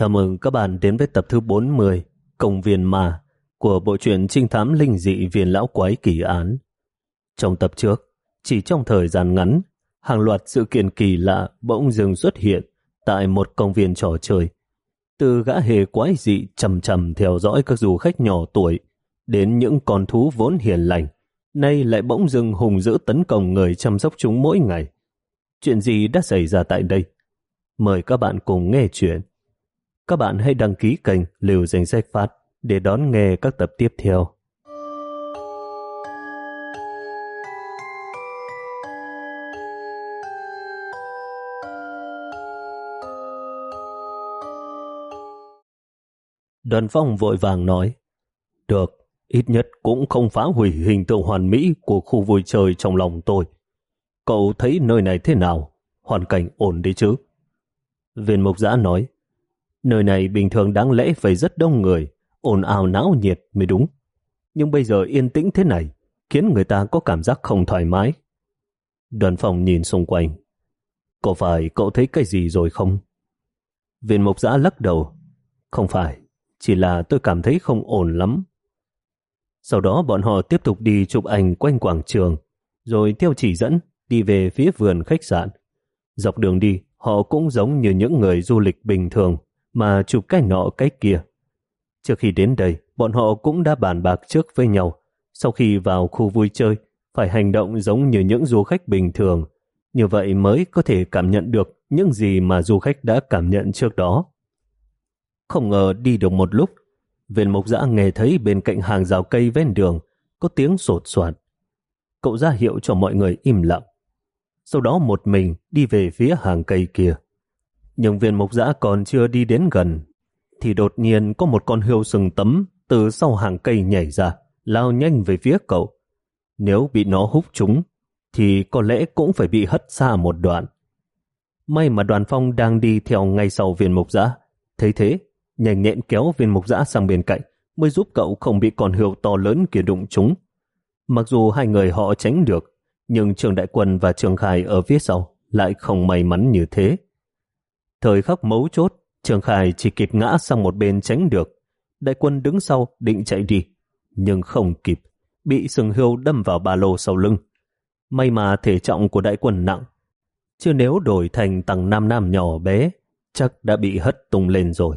Chào mừng các bạn đến với tập thứ 40 Công viên Ma của bộ truyện trinh thám linh dị viên lão quái kỳ án. Trong tập trước, chỉ trong thời gian ngắn, hàng loạt sự kiện kỳ lạ bỗng dừng xuất hiện tại một công viên trò chơi. Từ gã hề quái dị chầm chầm theo dõi các du khách nhỏ tuổi đến những con thú vốn hiền lành, nay lại bỗng dưng hùng dữ tấn công người chăm sóc chúng mỗi ngày. Chuyện gì đã xảy ra tại đây? Mời các bạn cùng nghe chuyện. Các bạn hãy đăng ký kênh Liều Danh Sách Phát để đón nghe các tập tiếp theo. Đoàn phong vội vàng nói Được, ít nhất cũng không phá hủy hình tượng hoàn mỹ của khu vui chơi trong lòng tôi. Cậu thấy nơi này thế nào? Hoàn cảnh ổn đi chứ? Viên mục giã nói Nơi này bình thường đáng lẽ phải rất đông người, ồn ào náo nhiệt mới đúng. Nhưng bây giờ yên tĩnh thế này, khiến người ta có cảm giác không thoải mái. Đoàn phòng nhìn xung quanh. Có phải cậu thấy cái gì rồi không? Viên mộc giã lắc đầu. Không phải, chỉ là tôi cảm thấy không ổn lắm. Sau đó bọn họ tiếp tục đi chụp ảnh quanh quảng trường, rồi theo chỉ dẫn đi về phía vườn khách sạn. Dọc đường đi, họ cũng giống như những người du lịch bình thường mà chụp cái nọ cái kia. Trước khi đến đây, bọn họ cũng đã bàn bạc trước với nhau. Sau khi vào khu vui chơi, phải hành động giống như những du khách bình thường. Như vậy mới có thể cảm nhận được những gì mà du khách đã cảm nhận trước đó. Không ngờ đi được một lúc, viên mục giã nghe thấy bên cạnh hàng rào cây ven đường có tiếng sột soạt. Cậu ra hiệu cho mọi người im lặng. Sau đó một mình đi về phía hàng cây kia. Nhưng viên mục giã còn chưa đi đến gần, thì đột nhiên có một con hươu sừng tấm từ sau hàng cây nhảy ra, lao nhanh về phía cậu. Nếu bị nó hút chúng, thì có lẽ cũng phải bị hất xa một đoạn. May mà đoàn phong đang đi theo ngay sau viên mục giã. Thấy thế, nhanh nhẹn kéo viên mục giã sang bên cạnh, mới giúp cậu không bị con hươu to lớn kia đụng chúng. Mặc dù hai người họ tránh được, nhưng Trường Đại Quân và Trường Khai ở phía sau lại không may mắn như thế. Thời khắc mấu chốt, Trường khải chỉ kịp ngã sang một bên tránh được. Đại quân đứng sau định chạy đi, nhưng không kịp, bị sừng hươu đâm vào ba lô sau lưng. May mà thể trọng của đại quân nặng, chứ nếu đổi thành tầng nam nam nhỏ bé, chắc đã bị hất tung lên rồi.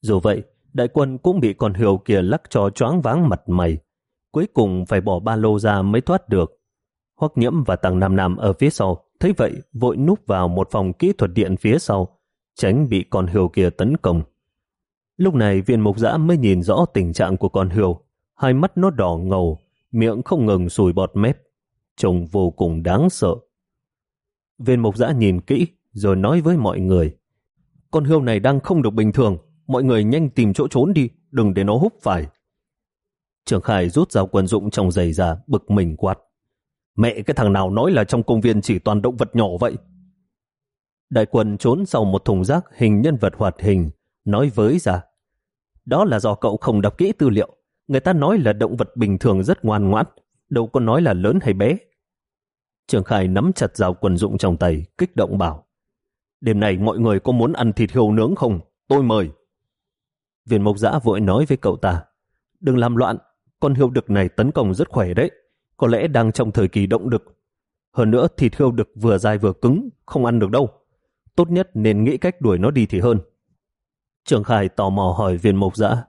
Dù vậy, đại quân cũng bị con hươu kia lắc cho choáng váng mặt mày, cuối cùng phải bỏ ba lô ra mới thoát được. Hoắc nhiễm và tầng nam nam ở phía sau thấy vậy vội núp vào một phòng kỹ thuật điện phía sau, tránh bị con hươu kia tấn công. Lúc này viên mục giã mới nhìn rõ tình trạng của con hươu, hai mắt nó đỏ ngầu, miệng không ngừng sùi bọt mép, trông vô cùng đáng sợ. Viên mục giã nhìn kỹ, rồi nói với mọi người, con hươu này đang không được bình thường, mọi người nhanh tìm chỗ trốn đi, đừng để nó hút phải. Trường Khải rút dao quân dụng trong giày ra, bực mình quát. Mẹ cái thằng nào nói là trong công viên chỉ toàn động vật nhỏ vậy? Đại quân trốn sau một thùng rác hình nhân vật hoạt hình, nói với ra. Đó là do cậu không đọc kỹ tư liệu. Người ta nói là động vật bình thường rất ngoan ngoãn, đâu có nói là lớn hay bé. Trường Khai nắm chặt dao quần dụng trong tay, kích động bảo. Đêm này mọi người có muốn ăn thịt hươu nướng không? Tôi mời. Viên mộc giã vội nói với cậu ta. Đừng làm loạn, con hươu đực này tấn công rất khỏe đấy có lẽ đang trong thời kỳ động đực. Hơn nữa thịt hươu đực vừa dài vừa cứng, không ăn được đâu. Tốt nhất nên nghĩ cách đuổi nó đi thì hơn. Trường khải tò mò hỏi viên mộc dã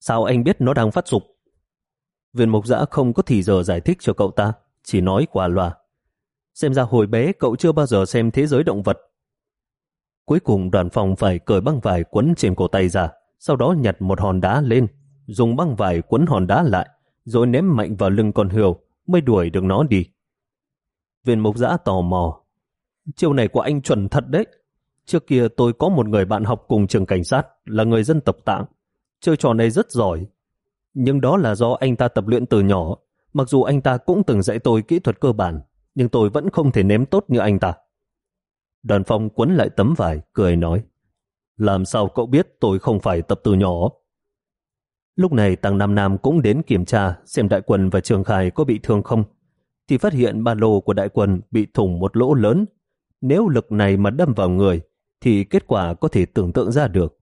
Sao anh biết nó đang phát dục? Viên mộc dã không có thì giờ giải thích cho cậu ta, chỉ nói quả loà. Xem ra hồi bé cậu chưa bao giờ xem thế giới động vật. Cuối cùng đoàn phòng phải cởi băng vải quấn trên cổ tay ra, sau đó nhặt một hòn đá lên, dùng băng vải quấn hòn đá lại, rồi ném mạnh vào lưng con hươu mới đuổi được nó đi. Viên mục giã tò mò. Chiêu này của anh chuẩn thật đấy. Trước kia tôi có một người bạn học cùng trường cảnh sát là người dân tộc tạng. Chơi trò này rất giỏi. Nhưng đó là do anh ta tập luyện từ nhỏ. Mặc dù anh ta cũng từng dạy tôi kỹ thuật cơ bản, nhưng tôi vẫn không thể ném tốt như anh ta. Đoàn phong quấn lại tấm vải, cười nói. Làm sao cậu biết tôi không phải tập từ nhỏ? Lúc này Tăng Nam Nam cũng đến kiểm tra xem đại quần và Trường Khải có bị thương không. Thì phát hiện ba lô của đại quần bị thủng một lỗ lớn. Nếu lực này mà đâm vào người, thì kết quả có thể tưởng tượng ra được.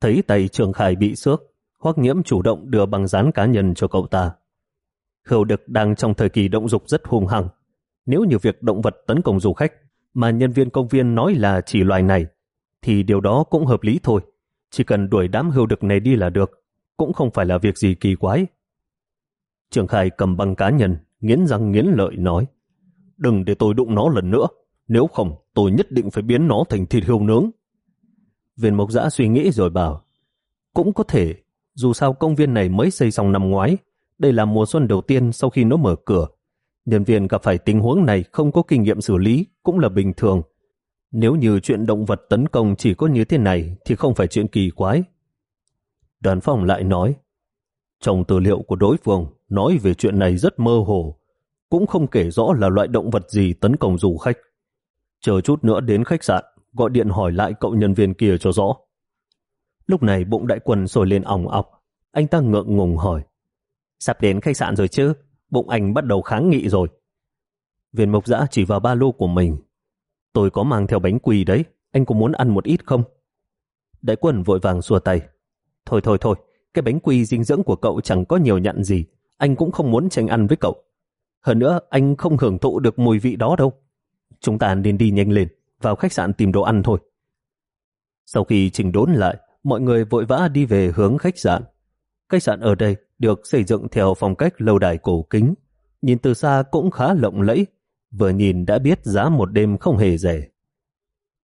Thấy tay Trường Khải bị xước, Hoắc Nhiễm chủ động đưa bằng dán cá nhân cho cậu ta. Hưu Đực đang trong thời kỳ động dục rất hung hăng. Nếu như việc động vật tấn công du khách mà nhân viên công viên nói là chỉ loài này, thì điều đó cũng hợp lý thôi. Chỉ cần đuổi đám hưu đực này đi là được, cũng không phải là việc gì kỳ quái. Trường Khai cầm băng cá nhân, nghiến răng nghiến lợi nói, đừng để tôi đụng nó lần nữa, nếu không tôi nhất định phải biến nó thành thịt hươu nướng. Viên mộc giã suy nghĩ rồi bảo, cũng có thể, dù sao công viên này mới xây xong năm ngoái, đây là mùa xuân đầu tiên sau khi nó mở cửa. Nhân viên gặp phải tình huống này không có kinh nghiệm xử lý cũng là bình thường. Nếu như chuyện động vật tấn công chỉ có như thế này thì không phải chuyện kỳ quái. Đoàn phòng lại nói, trong tư liệu của đối phương nói về chuyện này rất mơ hồ, cũng không kể rõ là loại động vật gì tấn công du khách. Chờ chút nữa đến khách sạn, gọi điện hỏi lại cậu nhân viên kia cho rõ. Lúc này bụng đại quân sôi lên ỏng ọc, anh ta ngượng ngùng hỏi. Sắp đến khách sạn rồi chứ, bụng anh bắt đầu kháng nghị rồi. Viên mộc dã chỉ vào ba lô của mình. Tôi có mang theo bánh quỳ đấy, anh có muốn ăn một ít không? Đại quân vội vàng xua tay. Thôi thôi thôi, cái bánh quy dinh dưỡng của cậu chẳng có nhiều nhận gì, anh cũng không muốn tranh ăn với cậu. Hơn nữa, anh không hưởng thụ được mùi vị đó đâu. Chúng ta nên đi nhanh lên, vào khách sạn tìm đồ ăn thôi. Sau khi trình đốn lại, mọi người vội vã đi về hướng khách sạn. Khách sạn ở đây được xây dựng theo phong cách lâu đài cổ kính, nhìn từ xa cũng khá lộng lẫy, vừa nhìn đã biết giá một đêm không hề rẻ.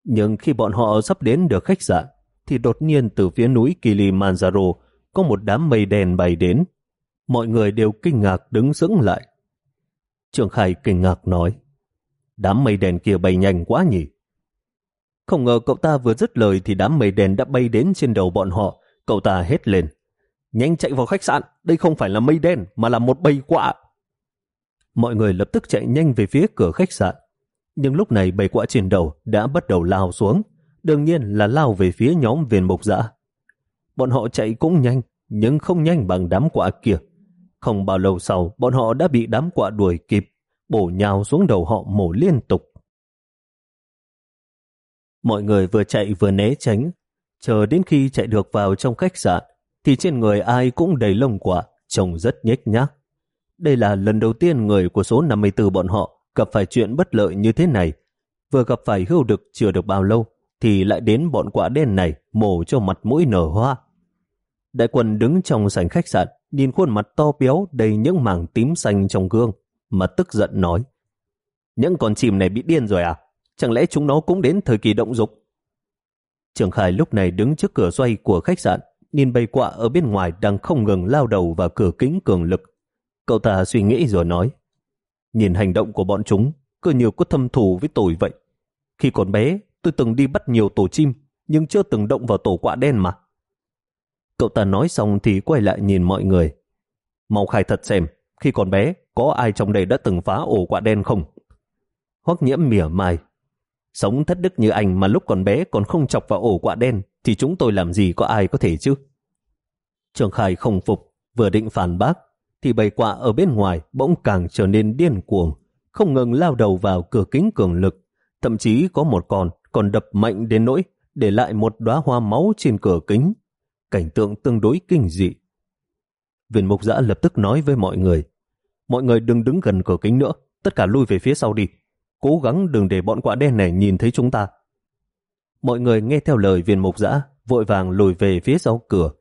Nhưng khi bọn họ sắp đến được khách sạn, thì đột nhiên từ phía núi Kilimanjaro có một đám mây đen bay đến. Mọi người đều kinh ngạc đứng sững lại. Trường Khải kinh ngạc nói, đám mây đen kia bay nhanh quá nhỉ. Không ngờ cậu ta vừa dứt lời thì đám mây đen đã bay đến trên đầu bọn họ, cậu ta hét lên. Nhanh chạy vào khách sạn, đây không phải là mây đen mà là một bầy quạ. Mọi người lập tức chạy nhanh về phía cửa khách sạn. Nhưng lúc này bầy quạ trên đầu đã bắt đầu lao xuống, đương nhiên là lao về phía nhóm viên mục dã. Bọn họ chạy cũng nhanh, nhưng không nhanh bằng đám quạ kia. Không bao lâu sau, bọn họ đã bị đám quạ đuổi kịp, bổ nhào xuống đầu họ mổ liên tục. Mọi người vừa chạy vừa né tránh, chờ đến khi chạy được vào trong khách sạn, thì trên người ai cũng đầy lông quạ, trông rất nhếch nhác. Đây là lần đầu tiên người của số 54 bọn họ gặp phải chuyện bất lợi như thế này. Vừa gặp phải hưu đực chưa được bao lâu, thì lại đến bọn quả đen này mổ cho mặt mũi nở hoa. Đại quân đứng trong sảnh khách sạn, nhìn khuôn mặt to béo đầy những mảng tím xanh trong gương, mà tức giận nói. Những con chim này bị điên rồi à? Chẳng lẽ chúng nó cũng đến thời kỳ động dục? Trường Khải lúc này đứng trước cửa xoay của khách sạn, nhìn bầy quạ ở bên ngoài đang không ngừng lao đầu vào cửa kính cường lực. Cậu ta suy nghĩ rồi nói, nhìn hành động của bọn chúng, cứ nhiều có thâm thù với tôi vậy. Khi còn bé, tôi từng đi bắt nhiều tổ chim, nhưng chưa từng động vào tổ quạ đen mà. Cậu ta nói xong thì quay lại nhìn mọi người. Mau khai thật xem, khi còn bé, có ai trong đây đã từng phá ổ quạ đen không? Hoắc nhiễm mỉa mai. Sống thất đức như anh mà lúc còn bé còn không chọc vào ổ quạ đen, thì chúng tôi làm gì có ai có thể chứ? Trường Khai không phục, vừa định phản bác, thì bầy quạ ở bên ngoài bỗng càng trở nên điên cuồng, không ngừng lao đầu vào cửa kính cường lực. Thậm chí có một con còn đập mạnh đến nỗi để lại một đóa hoa máu trên cửa kính. Cảnh tượng tương đối kinh dị. Viên mục giã lập tức nói với mọi người, mọi người đừng đứng gần cửa kính nữa, tất cả lui về phía sau đi. Cố gắng đừng để bọn quạ đen này nhìn thấy chúng ta. Mọi người nghe theo lời viên mục giã, vội vàng lùi về phía sau cửa.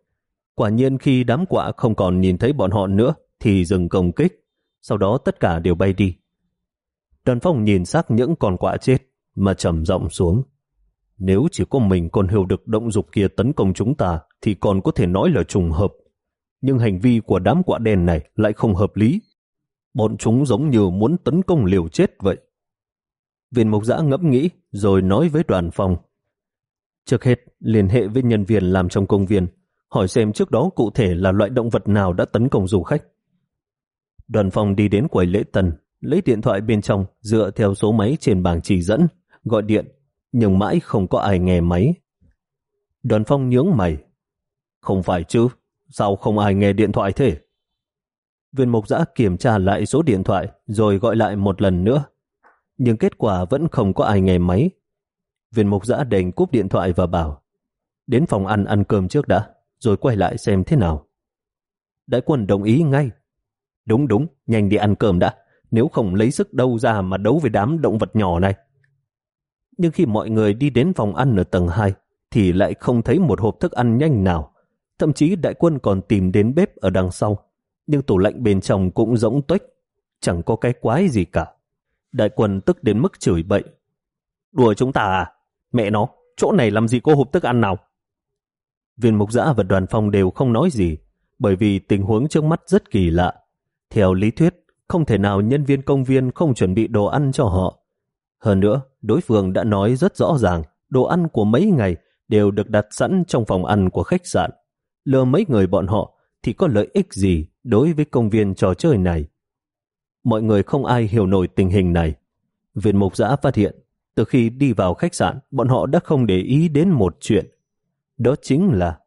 Quả nhiên khi đám quạ không còn nhìn thấy bọn họ nữa, thì dừng công kích. Sau đó tất cả đều bay đi. Đoàn phong nhìn xác những con quạ chết, mà trầm rộng xuống. Nếu chỉ có mình còn hiểu được động dục kia tấn công chúng ta, thì còn có thể nói là trùng hợp. Nhưng hành vi của đám quạ đen này lại không hợp lý. Bọn chúng giống như muốn tấn công liều chết vậy. Viên mục giã ngẫm nghĩ, rồi nói với đoàn phong. Trước hết, liên hệ với nhân viên làm trong công viên, hỏi xem trước đó cụ thể là loại động vật nào đã tấn công du khách. Đoàn phong đi đến quầy lễ tân, lấy điện thoại bên trong dựa theo số máy trên bảng chỉ dẫn, gọi điện, nhưng mãi không có ai nghe máy. Đoàn phong nhướng mày. Không phải chứ, sao không ai nghe điện thoại thế? Viên mục giã kiểm tra lại số điện thoại rồi gọi lại một lần nữa. Nhưng kết quả vẫn không có ai nghe máy. Viên mục giã đành cúp điện thoại và bảo đến phòng ăn ăn cơm trước đã, rồi quay lại xem thế nào. Đại quân đồng ý ngay. Đúng đúng, nhanh đi ăn cơm đã, nếu không lấy sức đâu ra mà đấu với đám động vật nhỏ này. Nhưng khi mọi người đi đến phòng ăn ở tầng 2, thì lại không thấy một hộp thức ăn nhanh nào. Thậm chí đại quân còn tìm đến bếp ở đằng sau, nhưng tủ lạnh bên trong cũng rỗng tuếch, chẳng có cái quái gì cả. Đại quân tức đến mức chửi bậy. Đùa chúng ta à? Mẹ nó, chỗ này làm gì có hộp thức ăn nào? Viên mục giã và đoàn phòng đều không nói gì, bởi vì tình huống trước mắt rất kỳ lạ. Theo lý thuyết, không thể nào nhân viên công viên không chuẩn bị đồ ăn cho họ. Hơn nữa, đối phương đã nói rất rõ ràng, đồ ăn của mấy ngày đều được đặt sẵn trong phòng ăn của khách sạn. Lừa mấy người bọn họ thì có lợi ích gì đối với công viên trò chơi này? Mọi người không ai hiểu nổi tình hình này. Viện mục giã phát hiện, từ khi đi vào khách sạn, bọn họ đã không để ý đến một chuyện. Đó chính là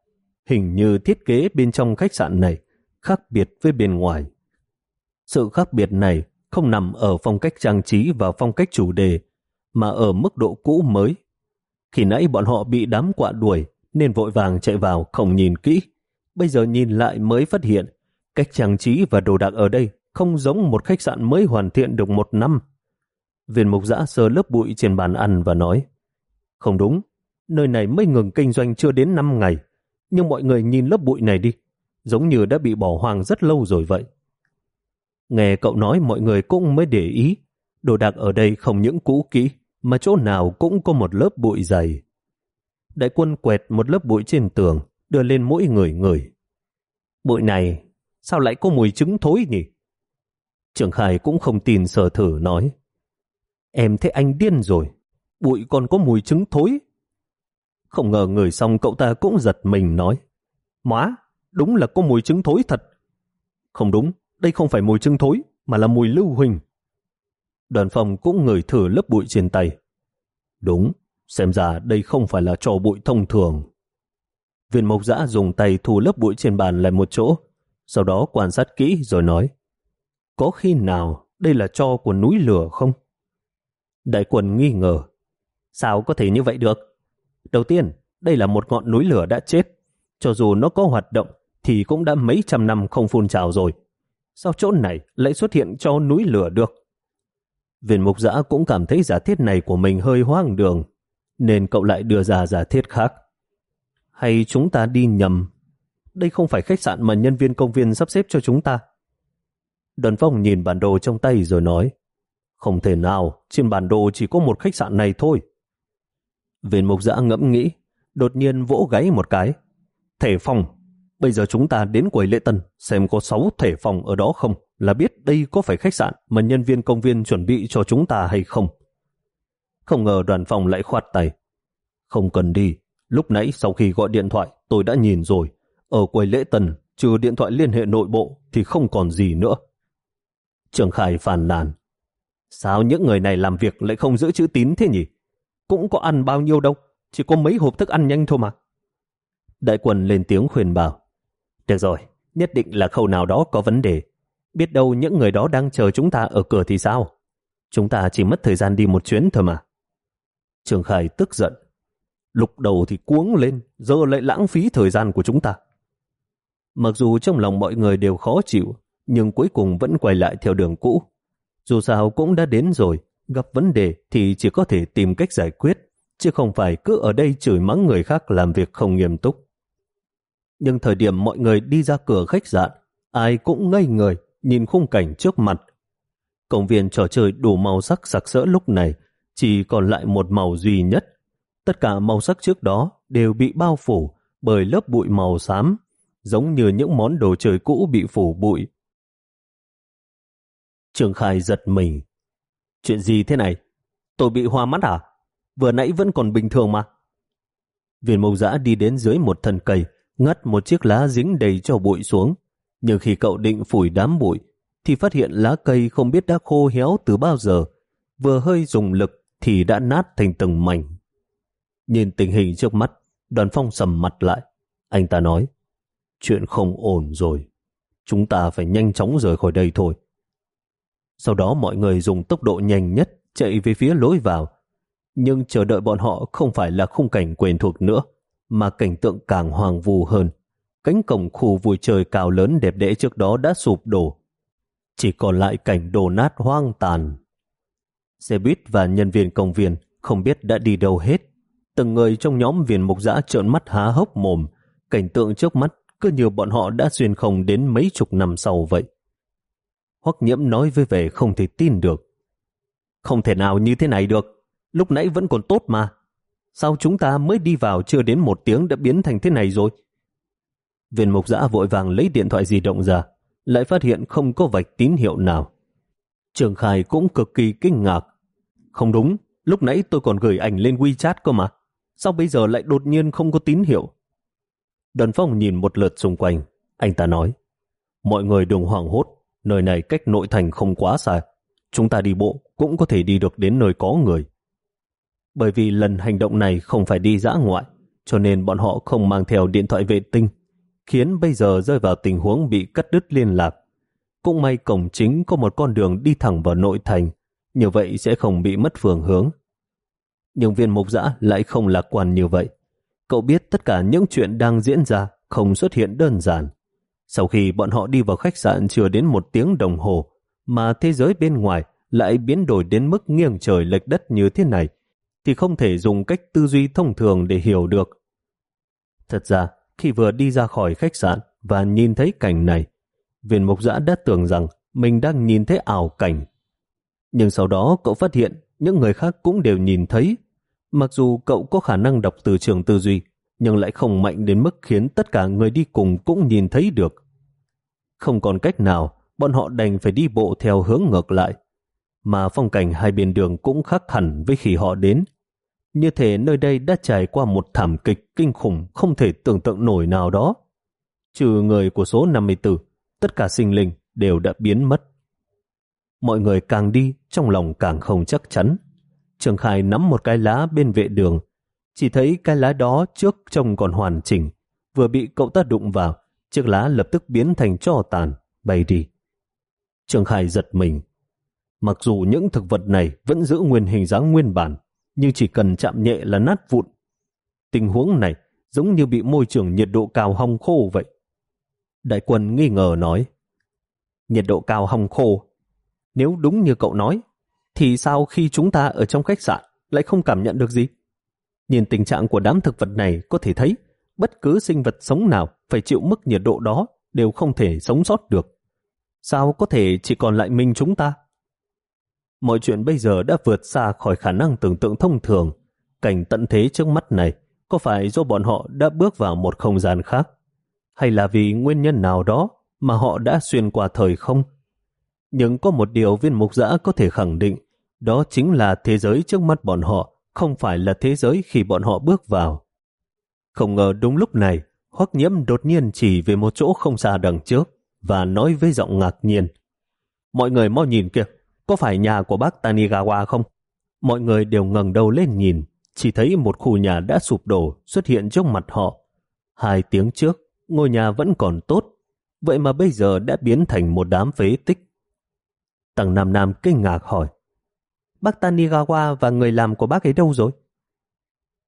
hình như thiết kế bên trong khách sạn này khác biệt với bên ngoài. Sự khác biệt này không nằm ở phong cách trang trí và phong cách chủ đề, mà ở mức độ cũ mới. Khi nãy bọn họ bị đám quạ đuổi, nên vội vàng chạy vào không nhìn kỹ. Bây giờ nhìn lại mới phát hiện, cách trang trí và đồ đạc ở đây không giống một khách sạn mới hoàn thiện được một năm. Viên mục giã sơ lớp bụi trên bàn ăn và nói, không đúng, nơi này mới ngừng kinh doanh chưa đến 5 ngày, nhưng mọi người nhìn lớp bụi này đi, giống như đã bị bỏ hoang rất lâu rồi vậy. Nghe cậu nói mọi người cũng mới để ý, đồ đạc ở đây không những cũ kỹ, mà chỗ nào cũng có một lớp bụi dày. Đại quân quẹt một lớp bụi trên tường, đưa lên mỗi người người. Bụi này, sao lại có mùi trứng thối nhỉ? Trưởng Khải cũng không tin sở thử nói. Em thấy anh điên rồi, bụi còn có mùi trứng thối. Không ngờ người xong cậu ta cũng giật mình nói. Má, đúng là có mùi trứng thối thật. Không đúng, đây không phải mùi trưng thối, mà là mùi lưu huỳnh. Đoàn phòng cũng ngửi thử lớp bụi trên tay. Đúng, xem ra đây không phải là trò bụi thông thường. Viên mộc giã dùng tay thu lớp bụi trên bàn lại một chỗ, sau đó quan sát kỹ rồi nói, có khi nào đây là trò của núi lửa không? Đại quần nghi ngờ, sao có thể như vậy được? Đầu tiên, đây là một ngọn núi lửa đã chết, cho dù nó có hoạt động thì cũng đã mấy trăm năm không phun trào rồi. Sao chỗ này lại xuất hiện cho núi lửa được? Viên mục giã cũng cảm thấy giả thiết này của mình hơi hoang đường, nên cậu lại đưa ra giả thiết khác. Hay chúng ta đi nhầm? Đây không phải khách sạn mà nhân viên công viên sắp xếp cho chúng ta. Đơn phong nhìn bản đồ trong tay rồi nói, không thể nào, trên bản đồ chỉ có một khách sạn này thôi. Viên mục giã ngẫm nghĩ, đột nhiên vỗ gáy một cái. Thể phòng, bây giờ chúng ta đến quầy lễ tân xem có 6 thể phòng ở đó không là biết đây có phải khách sạn mà nhân viên công viên chuẩn bị cho chúng ta hay không. Không ngờ đoàn phòng lại khoát tay. Không cần đi, lúc nãy sau khi gọi điện thoại tôi đã nhìn rồi. Ở quầy lễ tân, trừ điện thoại liên hệ nội bộ thì không còn gì nữa. Trường Khải phàn nàn. Sao những người này làm việc lại không giữ chữ tín thế nhỉ? Cũng có ăn bao nhiêu đâu, chỉ có mấy hộp thức ăn nhanh thôi mà. Đại quần lên tiếng khuyên bảo. Được rồi, nhất định là khâu nào đó có vấn đề. Biết đâu những người đó đang chờ chúng ta ở cửa thì sao? Chúng ta chỉ mất thời gian đi một chuyến thôi mà. Trường Khải tức giận. Lục đầu thì cuống lên, giờ lại lãng phí thời gian của chúng ta. Mặc dù trong lòng mọi người đều khó chịu, nhưng cuối cùng vẫn quay lại theo đường cũ. Dù sao cũng đã đến rồi, gặp vấn đề thì chỉ có thể tìm cách giải quyết, chứ không phải cứ ở đây chửi mắng người khác làm việc không nghiêm túc. Nhưng thời điểm mọi người đi ra cửa khách sạn, ai cũng ngây người nhìn khung cảnh trước mặt. Công viên trò chơi đủ màu sắc sặc sỡ lúc này chỉ còn lại một màu duy nhất. Tất cả màu sắc trước đó đều bị bao phủ bởi lớp bụi màu xám, giống như những món đồ chơi cũ bị phủ bụi. Trường Khai giật mình. Chuyện gì thế này? Tôi bị hoa mắt à? Vừa nãy vẫn còn bình thường mà. Viên mâu giã đi đến dưới một thân cây, ngắt một chiếc lá dính đầy cho bụi xuống. Nhưng khi cậu định phủi đám bụi, thì phát hiện lá cây không biết đã khô héo từ bao giờ. Vừa hơi dùng lực thì đã nát thành từng mảnh. Nhìn tình hình trước mắt, đoàn phong sầm mặt lại. Anh ta nói, chuyện không ổn rồi. Chúng ta phải nhanh chóng rời khỏi đây thôi. Sau đó mọi người dùng tốc độ nhanh nhất chạy về phía lối vào. Nhưng chờ đợi bọn họ không phải là khung cảnh quen thuộc nữa, mà cảnh tượng càng hoàng vù hơn. Cánh cổng khu vui chơi cao lớn đẹp đẽ trước đó đã sụp đổ. Chỉ còn lại cảnh đổ nát hoang tàn. Xe buýt và nhân viên công viên không biết đã đi đâu hết. Từng người trong nhóm viên mục giã trợn mắt há hốc mồm, cảnh tượng trước mắt cứ như bọn họ đã xuyên không đến mấy chục năm sau vậy. Hoắc nhiễm nói với vẻ không thể tin được. Không thể nào như thế này được, lúc nãy vẫn còn tốt mà. Sao chúng ta mới đi vào chưa đến một tiếng đã biến thành thế này rồi? Viên mục giã vội vàng lấy điện thoại di động ra, lại phát hiện không có vạch tín hiệu nào. Trường Khai cũng cực kỳ kinh ngạc. Không đúng, lúc nãy tôi còn gửi ảnh lên WeChat cơ mà. Sao bây giờ lại đột nhiên không có tín hiệu? Đoàn phong nhìn một lượt xung quanh. Anh ta nói, mọi người đừng hoảng hốt, nơi này cách nội thành không quá xa. Chúng ta đi bộ cũng có thể đi được đến nơi có người. Bởi vì lần hành động này không phải đi dã ngoại, cho nên bọn họ không mang theo điện thoại vệ tinh, khiến bây giờ rơi vào tình huống bị cắt đứt liên lạc. Cũng may cổng chính có một con đường đi thẳng vào nội thành, như vậy sẽ không bị mất phương hướng. Nhưng viên mục dã lại không lạc quan như vậy. Cậu biết tất cả những chuyện đang diễn ra không xuất hiện đơn giản. Sau khi bọn họ đi vào khách sạn chưa đến một tiếng đồng hồ, mà thế giới bên ngoài lại biến đổi đến mức nghiêng trời lệch đất như thế này, thì không thể dùng cách tư duy thông thường để hiểu được. Thật ra, khi vừa đi ra khỏi khách sạn và nhìn thấy cảnh này, viên mục giã đã tưởng rằng mình đang nhìn thấy ảo cảnh. Nhưng sau đó cậu phát hiện những người khác cũng đều nhìn thấy. Mặc dù cậu có khả năng đọc từ trường tư duy, nhưng lại không mạnh đến mức khiến tất cả người đi cùng cũng nhìn thấy được. Không còn cách nào, bọn họ đành phải đi bộ theo hướng ngược lại. Mà phong cảnh hai bên đường cũng khác hẳn với khi họ đến. Như thể nơi đây đã trải qua một thảm kịch kinh khủng không thể tưởng tượng nổi nào đó. Trừ người của số 54, tất cả sinh linh đều đã biến mất. Mọi người càng đi, trong lòng càng không chắc chắn. Trường Khai nắm một cái lá bên vệ đường, chỉ thấy cái lá đó trước trông còn hoàn chỉnh, vừa bị cậu ta đụng vào, chiếc lá lập tức biến thành tro tàn, bay đi. Trường Khai giật mình. Mặc dù những thực vật này vẫn giữ nguyên hình dáng nguyên bản, nhưng chỉ cần chạm nhẹ là nát vụn. Tình huống này giống như bị môi trường nhiệt độ cao hong khô vậy. Đại quân nghi ngờ nói, nhiệt độ cao hong khô. Nếu đúng như cậu nói, thì sao khi chúng ta ở trong khách sạn lại không cảm nhận được gì? Nhìn tình trạng của đám thực vật này có thể thấy bất cứ sinh vật sống nào phải chịu mức nhiệt độ đó đều không thể sống sót được. Sao có thể chỉ còn lại mình chúng ta? Mọi chuyện bây giờ đã vượt xa khỏi khả năng tưởng tượng thông thường. Cảnh tận thế trước mắt này có phải do bọn họ đã bước vào một không gian khác? Hay là vì nguyên nhân nào đó mà họ đã xuyên qua thời không? Nhưng có một điều viên mục giã có thể khẳng định, đó chính là thế giới trước mắt bọn họ không phải là thế giới khi bọn họ bước vào. Không ngờ đúng lúc này, Hoắc Nhiễm đột nhiên chỉ về một chỗ không xa đằng trước và nói với giọng ngạc nhiên. Mọi người mau nhìn kìa, có phải nhà của bác Tanigawa không? Mọi người đều ngẩng đầu lên nhìn, chỉ thấy một khu nhà đã sụp đổ xuất hiện trước mặt họ. Hai tiếng trước, ngôi nhà vẫn còn tốt, vậy mà bây giờ đã biến thành một đám phế tích. Tầng Nam Nam kinh ngạc hỏi, bác Tanigawa và người làm của bác ấy đâu rồi?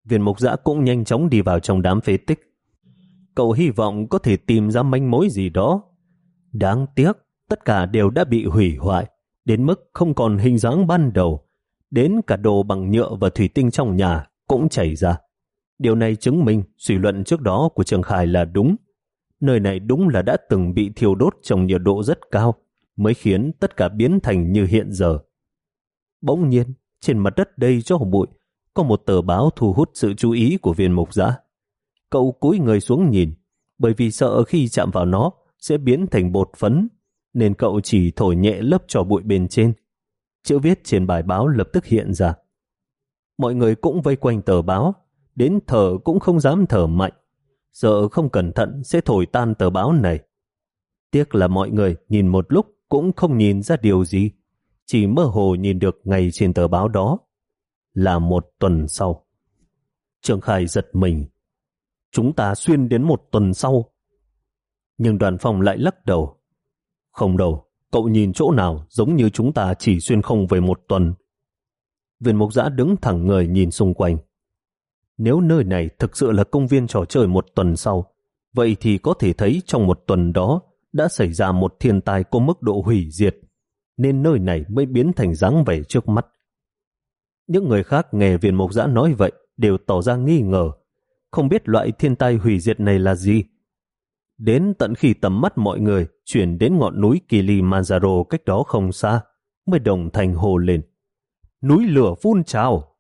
Viên mục giã cũng nhanh chóng đi vào trong đám phế tích. Cậu hy vọng có thể tìm ra manh mối gì đó. Đáng tiếc, tất cả đều đã bị hủy hoại đến mức không còn hình dáng ban đầu, đến cả đồ bằng nhựa và thủy tinh trong nhà cũng chảy ra. Điều này chứng minh suy luận trước đó của Trường Khải là đúng. Nơi này đúng là đã từng bị thiêu đốt trong nhiệt độ rất cao, mới khiến tất cả biến thành như hiện giờ. Bỗng nhiên, trên mặt đất đầy cho bụi, có một tờ báo thu hút sự chú ý của viên mục giã. Cậu cúi người xuống nhìn, bởi vì sợ khi chạm vào nó sẽ biến thành bột phấn nên cậu chỉ thổi nhẹ lớp trò bụi bên trên. Chữ viết trên bài báo lập tức hiện ra. Mọi người cũng vây quanh tờ báo, đến thở cũng không dám thở mạnh, sợ không cẩn thận sẽ thổi tan tờ báo này. Tiếc là mọi người nhìn một lúc cũng không nhìn ra điều gì, chỉ mơ hồ nhìn được ngày trên tờ báo đó. Là một tuần sau. Trường Khai giật mình. Chúng ta xuyên đến một tuần sau. Nhưng đoàn phòng lại lắc đầu. Không đâu, cậu nhìn chỗ nào giống như chúng ta chỉ xuyên không về một tuần. Viên mục giã đứng thẳng người nhìn xung quanh. Nếu nơi này thực sự là công viên trò chơi một tuần sau, vậy thì có thể thấy trong một tuần đó đã xảy ra một thiên tai có mức độ hủy diệt, nên nơi này mới biến thành dáng vẻ trước mắt. Những người khác nghe viên mục giã nói vậy đều tỏ ra nghi ngờ, không biết loại thiên tai hủy diệt này là gì. Đến tận khi tầm mắt mọi người chuyển đến ngọn núi Kilimanjaro cách đó không xa, mới đồng thành hồ lên. Núi lửa phun trào!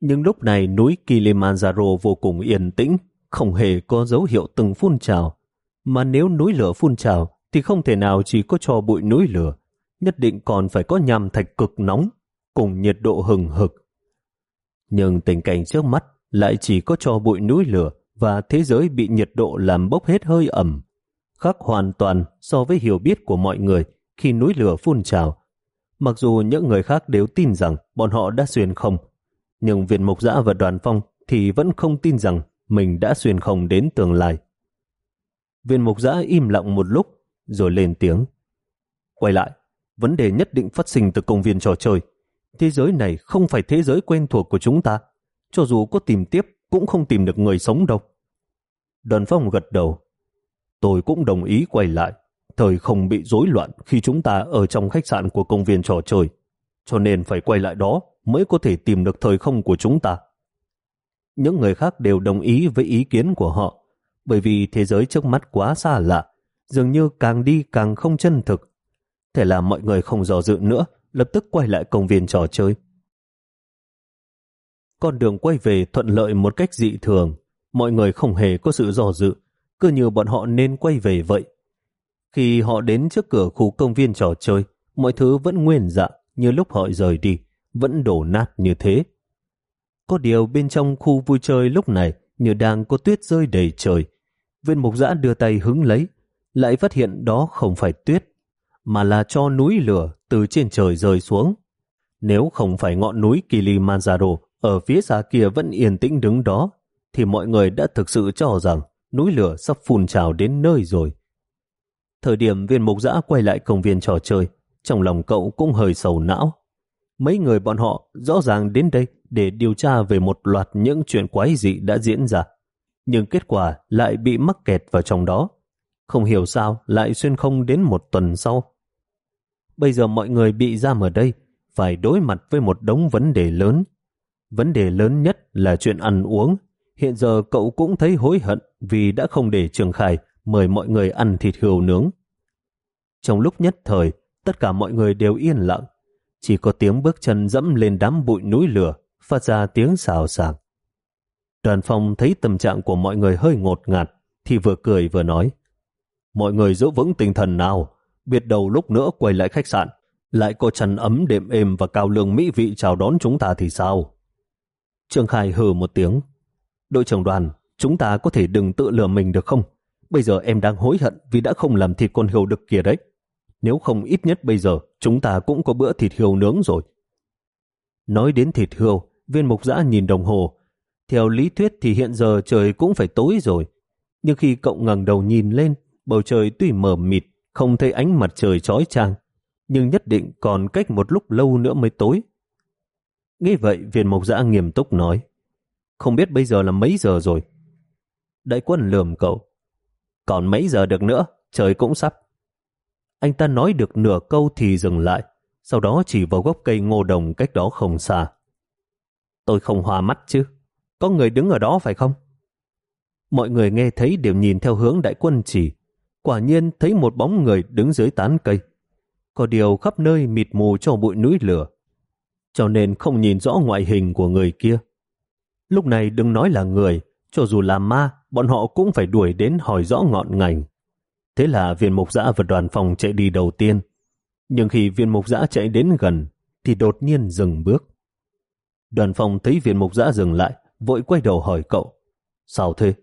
Nhưng lúc này núi Kilimanjaro vô cùng yên tĩnh, không hề có dấu hiệu từng phun trào. Mà nếu núi lửa phun trào thì không thể nào chỉ có cho bụi núi lửa, nhất định còn phải có nham thạch cực nóng cùng nhiệt độ hừng hực. Nhưng tình cảnh trước mắt lại chỉ có cho bụi núi lửa và thế giới bị nhiệt độ làm bốc hết hơi ẩm. Khác hoàn toàn so với hiểu biết của mọi người khi núi lửa phun trào. Mặc dù những người khác đều tin rằng bọn họ đã xuyên không, nhưng viện mục giã và đoàn phong thì vẫn không tin rằng mình đã xuyên không đến tương lai. Viên mục giã im lặng một lúc, rồi lên tiếng. Quay lại, vấn đề nhất định phát sinh từ công viên trò chơi. Thế giới này không phải thế giới quen thuộc của chúng ta. Cho dù có tìm tiếp, cũng không tìm được người sống đâu. Đoàn phong gật đầu. Tôi cũng đồng ý quay lại. Thời không bị rối loạn khi chúng ta ở trong khách sạn của công viên trò chơi. Cho nên phải quay lại đó mới có thể tìm được thời không của chúng ta. Những người khác đều đồng ý với ý kiến của họ, bởi vì thế giới trước mắt quá xa lạ, dường như càng đi càng không chân thực. Thế là mọi người không dò dự nữa, lập tức quay lại công viên trò chơi. Con đường quay về thuận lợi một cách dị thường, mọi người không hề có sự dò dự, cứ như bọn họ nên quay về vậy. Khi họ đến trước cửa khu công viên trò chơi, mọi thứ vẫn nguyên dạng như lúc họ rời đi, vẫn đổ nát như thế. Có điều bên trong khu vui chơi lúc này như đang có tuyết rơi đầy trời. Viên mục giã đưa tay hứng lấy, lại phát hiện đó không phải tuyết, mà là cho núi lửa từ trên trời rơi xuống. Nếu không phải ngọn núi Kilimanjaro ở phía xa kia vẫn yên tĩnh đứng đó, thì mọi người đã thực sự cho rằng núi lửa sắp phun trào đến nơi rồi. Thời điểm viên mục giã quay lại công viên trò chơi, trong lòng cậu cũng hơi sầu não. Mấy người bọn họ rõ ràng đến đây để điều tra về một loạt những chuyện quái dị đã diễn ra. Nhưng kết quả lại bị mắc kẹt vào trong đó. Không hiểu sao lại xuyên không đến một tuần sau. Bây giờ mọi người bị giam ở đây phải đối mặt với một đống vấn đề lớn. Vấn đề lớn nhất là chuyện ăn uống. Hiện giờ cậu cũng thấy hối hận vì đã không để Trường Khải mời mọi người ăn thịt hươu nướng. Trong lúc nhất thời, tất cả mọi người đều yên lặng. Chỉ có tiếng bước chân dẫm lên đám bụi núi lửa, phát ra tiếng xào xạc. Đoàn phong thấy tâm trạng của mọi người hơi ngột ngạt, thì vừa cười vừa nói. Mọi người giữ vững tinh thần nào, biết đầu lúc nữa quay lại khách sạn, lại có chăn ấm đệm êm và cao lương mỹ vị chào đón chúng ta thì sao? Trương Khai hừ một tiếng. Đội trưởng đoàn, chúng ta có thể đừng tự lừa mình được không? Bây giờ em đang hối hận vì đã không làm thịt con hươu đực kia đấy. Nếu không ít nhất bây giờ chúng ta cũng có bữa thịt hươu nướng rồi. Nói đến thịt hươu, viên mục giã nhìn đồng hồ. Theo lý thuyết thì hiện giờ trời cũng phải tối rồi. Nhưng khi cậu ngẩng đầu nhìn lên, bầu trời tuy mờ mịt, không thấy ánh mặt trời chói chang, nhưng nhất định còn cách một lúc lâu nữa mới tối. Nghe vậy, viên mộc dã nghiêm túc nói, không biết bây giờ là mấy giờ rồi. Đại quân lườm cậu, còn mấy giờ được nữa, trời cũng sắp. Anh ta nói được nửa câu thì dừng lại, sau đó chỉ vào gốc cây ngô đồng cách đó không xa. Tôi không hòa mắt chứ, có người đứng ở đó phải không? Mọi người nghe thấy đều nhìn theo hướng đại quân chỉ, quả nhiên thấy một bóng người đứng dưới tán cây. Có điều khắp nơi mịt mù cho bụi núi lửa, cho nên không nhìn rõ ngoại hình của người kia. Lúc này đừng nói là người, cho dù là ma, bọn họ cũng phải đuổi đến hỏi rõ ngọn ngành. Thế là viên mục giã và đoàn phòng chạy đi đầu tiên. Nhưng khi viên mục giã chạy đến gần, thì đột nhiên dừng bước. Đoàn phòng thấy viên mục giã dừng lại, vội quay đầu hỏi cậu. Sao thế?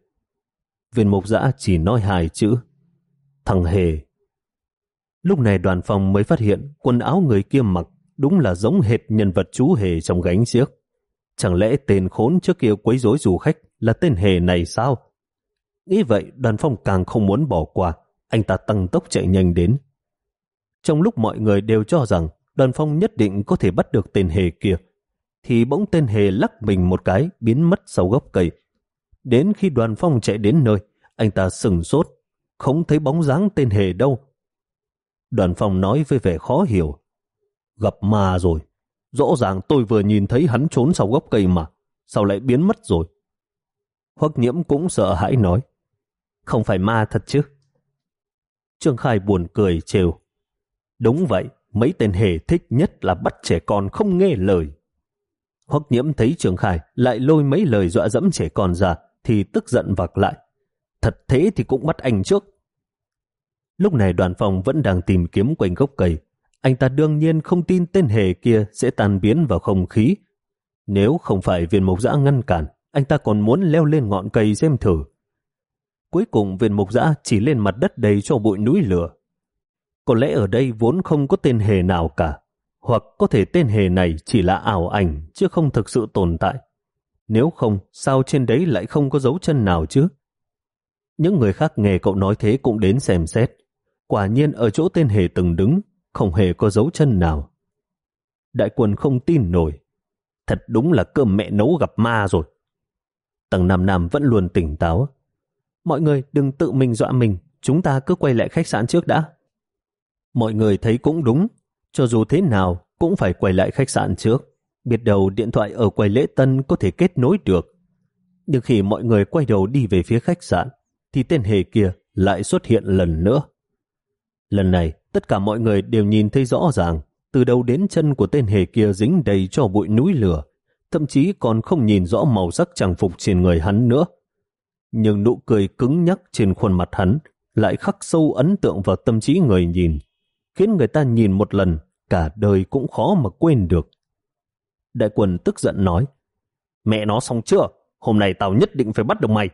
Viên mục giã chỉ nói hai chữ. Thằng Hề. Lúc này đoàn phòng mới phát hiện quần áo người kia mặc đúng là giống hệt nhân vật chú Hề trong gánh xiếc. Chẳng lẽ tên khốn trước kia quấy rối du khách là tên Hề này sao? Nghĩ vậy đoàn phong càng không muốn bỏ qua, anh ta tăng tốc chạy nhanh đến. Trong lúc mọi người đều cho rằng đoàn phong nhất định có thể bắt được tên hề kia, thì bỗng tên hề lắc mình một cái biến mất sau gốc cây. Đến khi đoàn phong chạy đến nơi, anh ta sừng sốt, không thấy bóng dáng tên hề đâu. Đoàn phong nói với vẻ khó hiểu. Gặp ma rồi. Rõ ràng tôi vừa nhìn thấy hắn trốn sau gốc cây mà. Sao lại biến mất rồi? Hoắc nhiễm cũng sợ hãi nói. Không phải ma thật chứ? Trương Khai buồn cười trêu. Đúng vậy, mấy tên hề thích nhất là bắt trẻ con không nghe lời. Hoắc nhiễm thấy Trương Khai lại lôi mấy lời dọa dẫm trẻ con ra thì tức giận vặc lại. Thật thế thì cũng bắt anh trước. Lúc này đoàn phòng vẫn đang tìm kiếm quanh gốc cây. Anh ta đương nhiên không tin tên hề kia sẽ tan biến vào không khí. Nếu không phải viên mục giã ngăn cản, anh ta còn muốn leo lên ngọn cây xem thử. Cuối cùng viên mục giã chỉ lên mặt đất đầy cho bụi núi lửa. Có lẽ ở đây vốn không có tên hề nào cả, hoặc có thể tên hề này chỉ là ảo ảnh chứ không thực sự tồn tại. Nếu không, sao trên đấy lại không có dấu chân nào chứ? Những người khác nghe cậu nói thế cũng đến xem xét. Quả nhiên ở chỗ tên hề từng đứng, không hề có dấu chân nào. Đại quân không tin nổi. Thật đúng là cơm mẹ nấu gặp ma rồi. Tầng Nam Nam vẫn luôn tỉnh táo. Mọi người đừng tự mình dọa mình, chúng ta cứ quay lại khách sạn trước đã. Mọi người thấy cũng đúng, cho dù thế nào cũng phải quay lại khách sạn trước. Biết đầu điện thoại ở quầy lễ tân có thể kết nối được. Nhưng khi mọi người quay đầu đi về phía khách sạn, thì tên hề kia lại xuất hiện lần nữa. Lần này, tất cả mọi người đều nhìn thấy rõ ràng, từ đầu đến chân của tên hề kia dính đầy cho bụi núi lửa, thậm chí còn không nhìn rõ màu sắc trang phục trên người hắn nữa. Nhưng nụ cười cứng nhắc trên khuôn mặt hắn lại khắc sâu ấn tượng vào tâm trí người nhìn, khiến người ta nhìn một lần, cả đời cũng khó mà quên được. Đại quần tức giận nói, mẹ nó xong chưa? Hôm nay tao nhất định phải bắt được mày.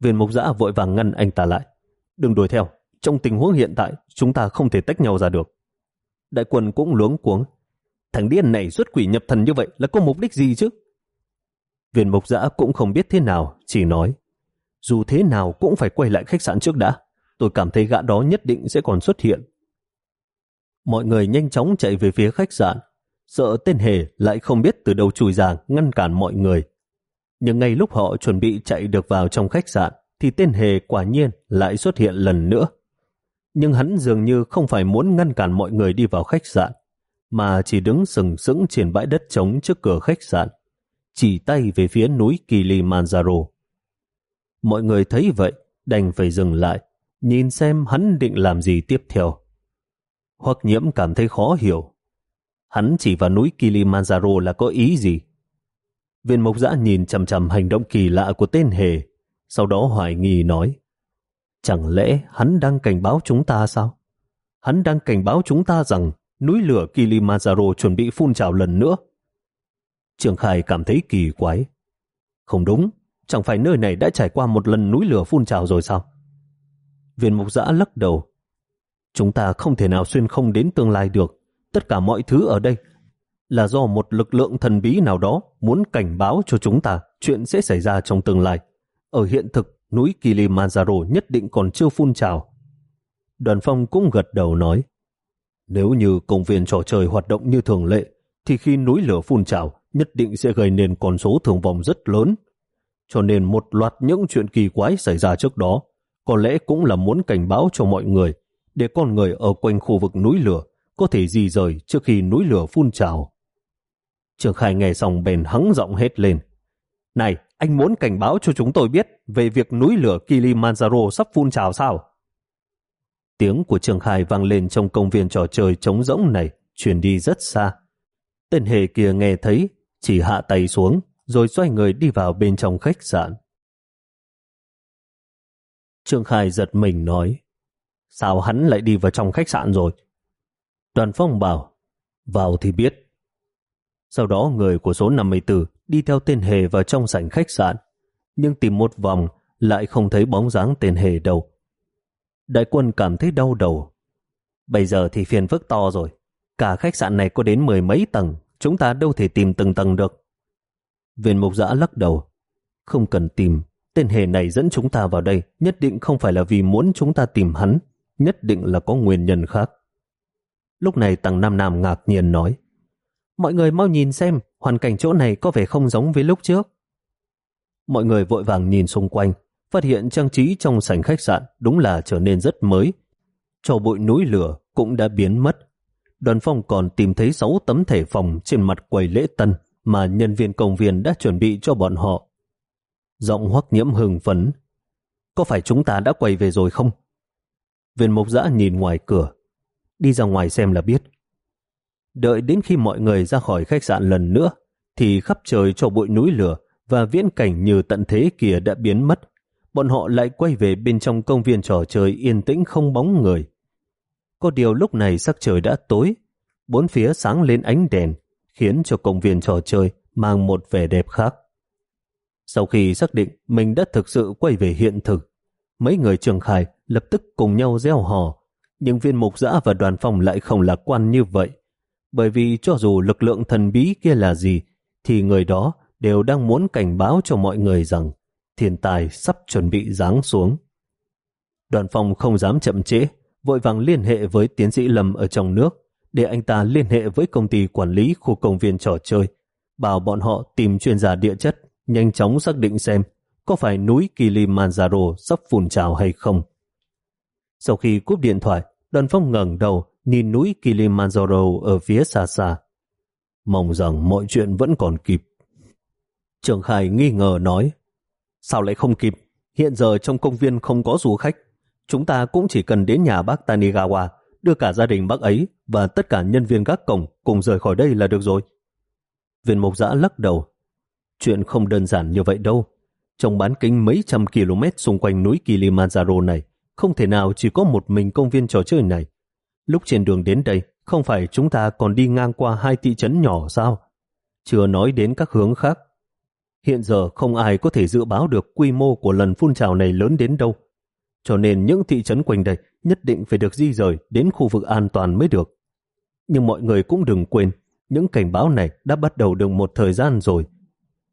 Viên mục giã vội vàng ngăn anh ta lại. Đừng đuổi theo, trong tình huống hiện tại chúng ta không thể tách nhau ra được. Đại quần cũng luống cuống. Thằng điên này xuất quỷ nhập thần như vậy là có mục đích gì chứ? Viên mục giã cũng không biết thế nào, chỉ nói. Dù thế nào cũng phải quay lại khách sạn trước đã. Tôi cảm thấy gã đó nhất định sẽ còn xuất hiện. Mọi người nhanh chóng chạy về phía khách sạn, sợ tên hề lại không biết từ đâu chui ra ngăn cản mọi người. Nhưng ngay lúc họ chuẩn bị chạy được vào trong khách sạn, thì tên hề quả nhiên lại xuất hiện lần nữa. Nhưng hắn dường như không phải muốn ngăn cản mọi người đi vào khách sạn, mà chỉ đứng sừng sững trên bãi đất trống trước cửa khách sạn, chỉ tay về phía núi Kilimanjaro. Mọi người thấy vậy, đành phải dừng lại, nhìn xem hắn định làm gì tiếp theo. Hoặc nhiễm cảm thấy khó hiểu. Hắn chỉ vào núi Kilimanjaro là có ý gì? Viên mộc giã nhìn chầm chầm hành động kỳ lạ của tên hề, sau đó hoài nghi nói, chẳng lẽ hắn đang cảnh báo chúng ta sao? Hắn đang cảnh báo chúng ta rằng núi lửa Kilimanjaro chuẩn bị phun trào lần nữa. Trường Khai cảm thấy kỳ quái. Không đúng, chẳng phải nơi này đã trải qua một lần núi lửa phun trào rồi sao? Viên mục giã lắc đầu. Chúng ta không thể nào xuyên không đến tương lai được. Tất cả mọi thứ ở đây là do một lực lượng thần bí nào đó muốn cảnh báo cho chúng ta chuyện sẽ xảy ra trong tương lai. Ở hiện thực, núi Kilimanjaro nhất định còn chưa phun trào. Đoàn phong cũng gật đầu nói, nếu như công viên trò chơi hoạt động như thường lệ, thì khi núi lửa phun trào, nhất định sẽ gây nên con số thương vong rất lớn. Cho nên một loạt những chuyện kỳ quái xảy ra trước đó, có lẽ cũng là muốn cảnh báo cho mọi người, để con người ở quanh khu vực núi lửa có thể di rời trước khi núi lửa phun trào. Trường Khai nghe xong bền hắng giọng hết lên. Này, anh muốn cảnh báo cho chúng tôi biết về việc núi lửa Kilimanjaro sắp phun trào sao? Tiếng của Trường Khai vang lên trong công viên trò chơi trống rỗng này, chuyển đi rất xa. Tên hề kia nghe thấy, chỉ hạ tay xuống, rồi xoay người đi vào bên trong khách sạn. Trương Khai giật mình nói, sao hắn lại đi vào trong khách sạn rồi? Đoàn phong bảo, vào thì biết. Sau đó người của số 54 đi theo tên hề vào trong sảnh khách sạn, nhưng tìm một vòng lại không thấy bóng dáng tên hề đâu. Đại quân cảm thấy đau đầu. Bây giờ thì phiền phức to rồi. Cả khách sạn này có đến mười mấy tầng, chúng ta đâu thể tìm từng tầng được. Viên mục giã lắc đầu. Không cần tìm, tên hề này dẫn chúng ta vào đây nhất định không phải là vì muốn chúng ta tìm hắn, nhất định là có nguyên nhân khác. Lúc này tầng Nam Nam ngạc nhiên nói mọi người mau nhìn xem, hoàn cảnh chỗ này có vẻ không giống với lúc trước. Mọi người vội vàng nhìn xung quanh, phát hiện trang trí trong sảnh khách sạn đúng là trở nên rất mới. Cho bụi núi lửa cũng đã biến mất. Đoàn phong còn tìm thấy 6 tấm thẻ phòng trên mặt quầy lễ tân mà nhân viên công viên đã chuẩn bị cho bọn họ. Giọng hoắc nhiễm hừng phấn. Có phải chúng ta đã quay về rồi không? Viên mục giã nhìn ngoài cửa. Đi ra ngoài xem là biết. Đợi đến khi mọi người ra khỏi khách sạn lần nữa, thì khắp trời cho bụi núi lửa và viễn cảnh như tận thế kia đã biến mất. Bọn họ lại quay về bên trong công viên trò chơi yên tĩnh không bóng người. Có điều lúc này sắc trời đã tối, bốn phía sáng lên ánh đèn, khiến cho công viên trò chơi mang một vẻ đẹp khác. Sau khi xác định mình đã thực sự quay về hiện thực, mấy người trường khai lập tức cùng nhau gieo hò, nhưng viên mục giã và đoàn phòng lại không lạc quan như vậy. Bởi vì cho dù lực lượng thần bí kia là gì, thì người đó đều đang muốn cảnh báo cho mọi người rằng thiên tài sắp chuẩn bị giáng xuống. Đoàn phòng không dám chậm trễ, vội vàng liên hệ với tiến sĩ Lâm ở trong nước, để anh ta liên hệ với công ty quản lý khu công viên trò chơi, bảo bọn họ tìm chuyên gia địa chất, nhanh chóng xác định xem có phải núi Kilimanjaro sắp phun trào hay không. Sau khi cúp điện thoại, đoàn phong ngẩng đầu nhìn núi Kilimanjaro ở phía xa xa. Mong rằng mọi chuyện vẫn còn kịp. Trường Khải nghi ngờ nói, sao lại không kịp? Hiện giờ trong công viên không có du khách. Chúng ta cũng chỉ cần đến nhà bác Tanigawa, đưa cả gia đình bác ấy và tất cả nhân viên gác cổng cùng rời khỏi đây là được rồi. Viên mục giã lắc đầu. Chuyện không đơn giản như vậy đâu. Trong bán kính mấy trăm km xung quanh núi Kilimanjaro này, không thể nào chỉ có một mình công viên trò chơi này. Lúc trên đường đến đây, không phải chúng ta còn đi ngang qua hai thị trấn nhỏ sao? Chưa nói đến các hướng khác. Hiện giờ không ai có thể dự báo được quy mô của lần phun trào này lớn đến đâu. Cho nên những thị trấn quanh đây nhất định phải được di rời đến khu vực an toàn mới được. Nhưng mọi người cũng đừng quên, những cảnh báo này đã bắt đầu được một thời gian rồi.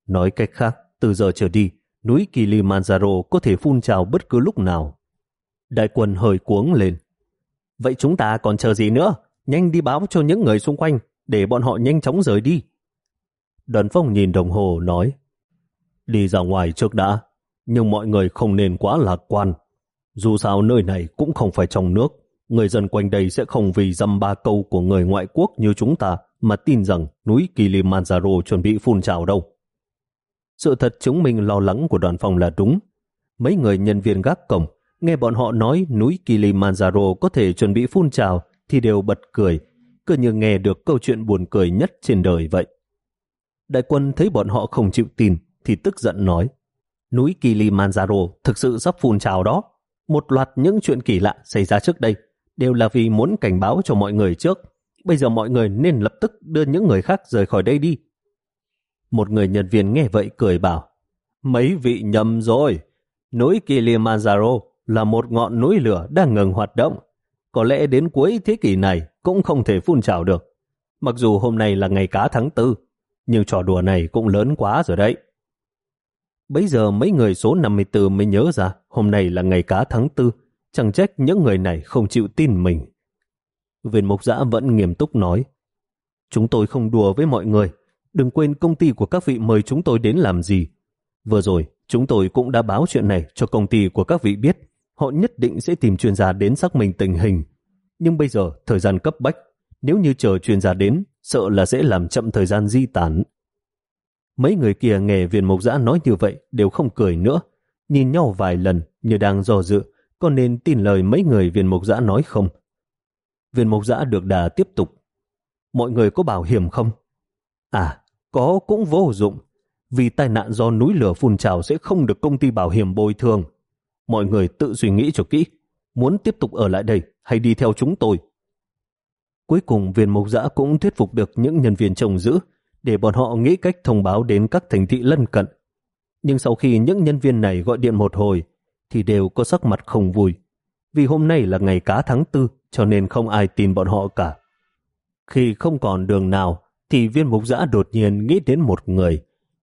Nói cách khác, từ giờ trở đi, núi Kilimanjaro có thể phun trào bất cứ lúc nào. Đại quân hơi cuống lên. Vậy chúng ta còn chờ gì nữa? Nhanh đi báo cho những người xung quanh, để bọn họ nhanh chóng rời đi. Đoàn phong nhìn đồng hồ nói, đi ra ngoài trước đã, nhưng mọi người không nên quá lạc quan. Dù sao nơi này cũng không phải trong nước, người dân quanh đây sẽ không vì dăm ba câu của người ngoại quốc như chúng ta mà tin rằng núi Kilimanjaro chuẩn bị phun trào đâu. Sự thật chứng minh lo lắng của đoàn phòng là đúng. Mấy người nhân viên gác cổng nghe bọn họ nói núi Kilimanjaro có thể chuẩn bị phun trào thì đều bật cười, cứ như nghe được câu chuyện buồn cười nhất trên đời vậy. Đại quân thấy bọn họ không chịu tin thì tức giận nói núi Kilimanjaro thực sự sắp phun trào đó. Một loạt những chuyện kỳ lạ xảy ra trước đây đều là vì muốn cảnh báo cho mọi người trước. Bây giờ mọi người nên lập tức đưa những người khác rời khỏi đây đi. Một người nhân viên nghe vậy cười bảo Mấy vị nhầm rồi. Núi Kilimanjaro là một ngọn núi lửa đang ngừng hoạt động. Có lẽ đến cuối thế kỷ này cũng không thể phun trào được. Mặc dù hôm nay là ngày cá tháng tư, nhưng trò đùa này cũng lớn quá rồi đấy. Bây giờ mấy người số 54 mới nhớ ra hôm nay là ngày cá tháng tư, chẳng trách những người này không chịu tin mình. Viên mục giã vẫn nghiêm túc nói, chúng tôi không đùa với mọi người, đừng quên công ty của các vị mời chúng tôi đến làm gì. Vừa rồi, chúng tôi cũng đã báo chuyện này cho công ty của các vị biết, họ nhất định sẽ tìm chuyên gia đến xác minh tình hình. Nhưng bây giờ, thời gian cấp bách, nếu như chờ chuyên gia đến, sợ là sẽ làm chậm thời gian di tản. Mấy người kia nghe viên mộc giã nói như vậy đều không cười nữa, nhìn nhau vài lần như đang do dự, có nên tin lời mấy người viên mộc giã nói không? Viên mộc giã được đà tiếp tục. Mọi người có bảo hiểm không? À, có cũng vô dụng, vì tai nạn do núi lửa phun trào sẽ không được công ty bảo hiểm bồi thường. Mọi người tự suy nghĩ cho kỹ, muốn tiếp tục ở lại đây hay đi theo chúng tôi. Cuối cùng viên mộc giã cũng thuyết phục được những nhân viên trông giữ để bọn họ nghĩ cách thông báo đến các thành thị lân cận. Nhưng sau khi những nhân viên này gọi điện một hồi, thì đều có sắc mặt không vui. Vì hôm nay là ngày cá tháng tư, cho nên không ai tin bọn họ cả. Khi không còn đường nào, thì viên mục giã đột nhiên nghĩ đến một người.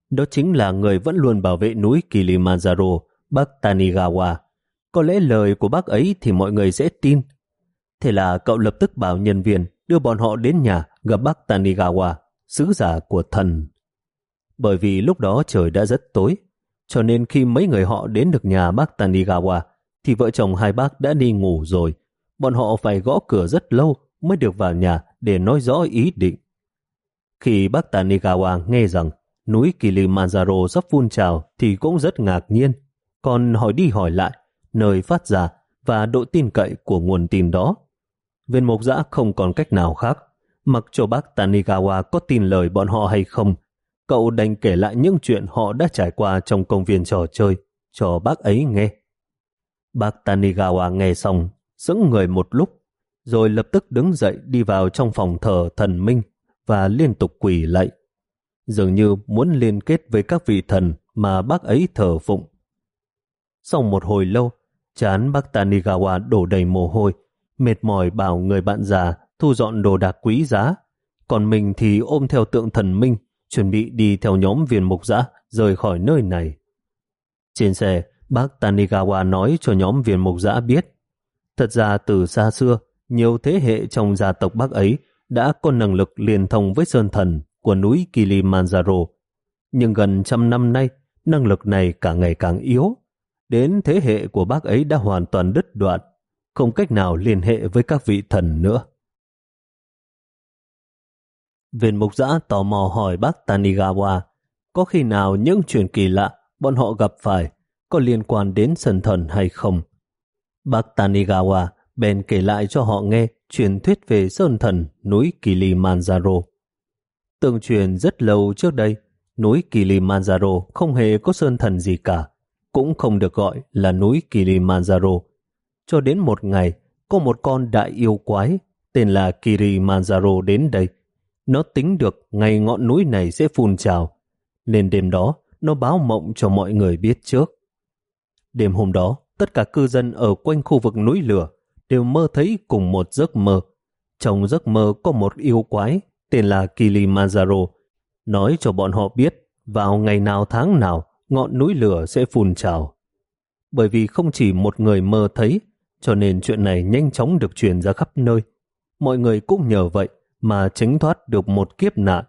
Đó chính là người vẫn luôn bảo vệ núi Kilimanjaro, bác Tanigawa. Có lẽ lời của bác ấy thì mọi người sẽ tin. Thế là cậu lập tức bảo nhân viên đưa bọn họ đến nhà gặp bác Tanigawa sứ giả của thần bởi vì lúc đó trời đã rất tối, cho nên khi mấy người họ đến được nhà bác Tanigawa, thì vợ chồng hai bác đã đi ngủ rồi. Bọn họ phải gõ cửa rất lâu mới được vào nhà để nói rõ ý định. Khi bác Tanigawa nghe rằng núi Kilimanjaro sắp phun trào thì cũng rất ngạc nhiên, còn hỏi đi hỏi lại nơi phát ra và độ tin cậy của nguồn tin đó. Viên mục giã không còn cách nào khác, mặc cho bác Tanigawa có tin lời bọn họ hay không, cậu đành kể lại những chuyện họ đã trải qua trong công viên trò chơi cho bác ấy nghe. Bác Tanigawa nghe xong, sững người một lúc, rồi lập tức đứng dậy đi vào trong phòng thờ thần minh và liên tục quỳ lạy. Dường như muốn liên kết với các vị thần mà bác ấy thờ phụng. Sau một hồi lâu, chán bác Tanigawa đổ đầy mồ hôi, mệt mỏi bảo người bạn già thu dọn đồ đạc quý giá, còn mình thì ôm theo tượng thần minh, chuẩn bị đi theo nhóm viên mục giã rời khỏi nơi này. Trên xe, bác Tanigawa nói cho nhóm viên mục giã biết, thật ra từ xa xưa, nhiều thế hệ trong gia tộc bác ấy đã có năng lực liên thông với sơn thần của núi Kilimanjaro. Nhưng gần trăm năm nay, năng lực này càng ngày càng yếu. Đến thế hệ của bác ấy đã hoàn toàn đứt đoạn, không cách nào liên hệ với các vị thần nữa. Viên mục giã tò mò hỏi bác Tanigawa, có khi nào những chuyện kỳ lạ bọn họ gặp phải có liên quan đến sân thần hay không? Bác Tanigawa bèn kể lại cho họ nghe truyền thuyết về sơn thần núi Kilimanjaro. Tương truyền rất lâu trước đây, núi Kilimanjaro không hề có sơn thần gì cả, cũng không được gọi là núi Kilimanjaro. Cho đến một ngày, có một con đại yêu quái tên là Kilimanjaro đến đây. Nó tính được ngày ngọn núi này sẽ phun trào, nên đêm đó nó báo mộng cho mọi người biết trước. Đêm hôm đó, tất cả cư dân ở quanh khu vực núi lửa đều mơ thấy cùng một giấc mơ. Trong giấc mơ có một yêu quái tên là Kilimanjaro, nói cho bọn họ biết vào ngày nào tháng nào ngọn núi lửa sẽ phun trào. Bởi vì không chỉ một người mơ thấy, cho nên chuyện này nhanh chóng được truyền ra khắp nơi. Mọi người cũng nhờ vậy mà tránh thoát được một kiếp nạn.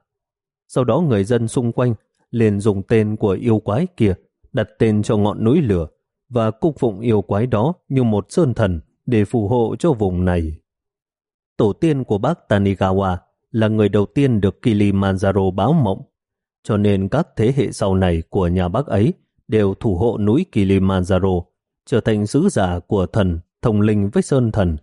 Sau đó người dân xung quanh liền dùng tên của yêu quái kia đặt tên cho ngọn núi lửa và cung phụng yêu quái đó như một sơn thần để phù hộ cho vùng này. Tổ tiên của bác Tanigawa là người đầu tiên được Kilimanjaro báo mộng, cho nên các thế hệ sau này của nhà bác ấy đều thủ hộ núi Kilimanjaro, trở thành sứ giả của thần thông linh với sơn thần.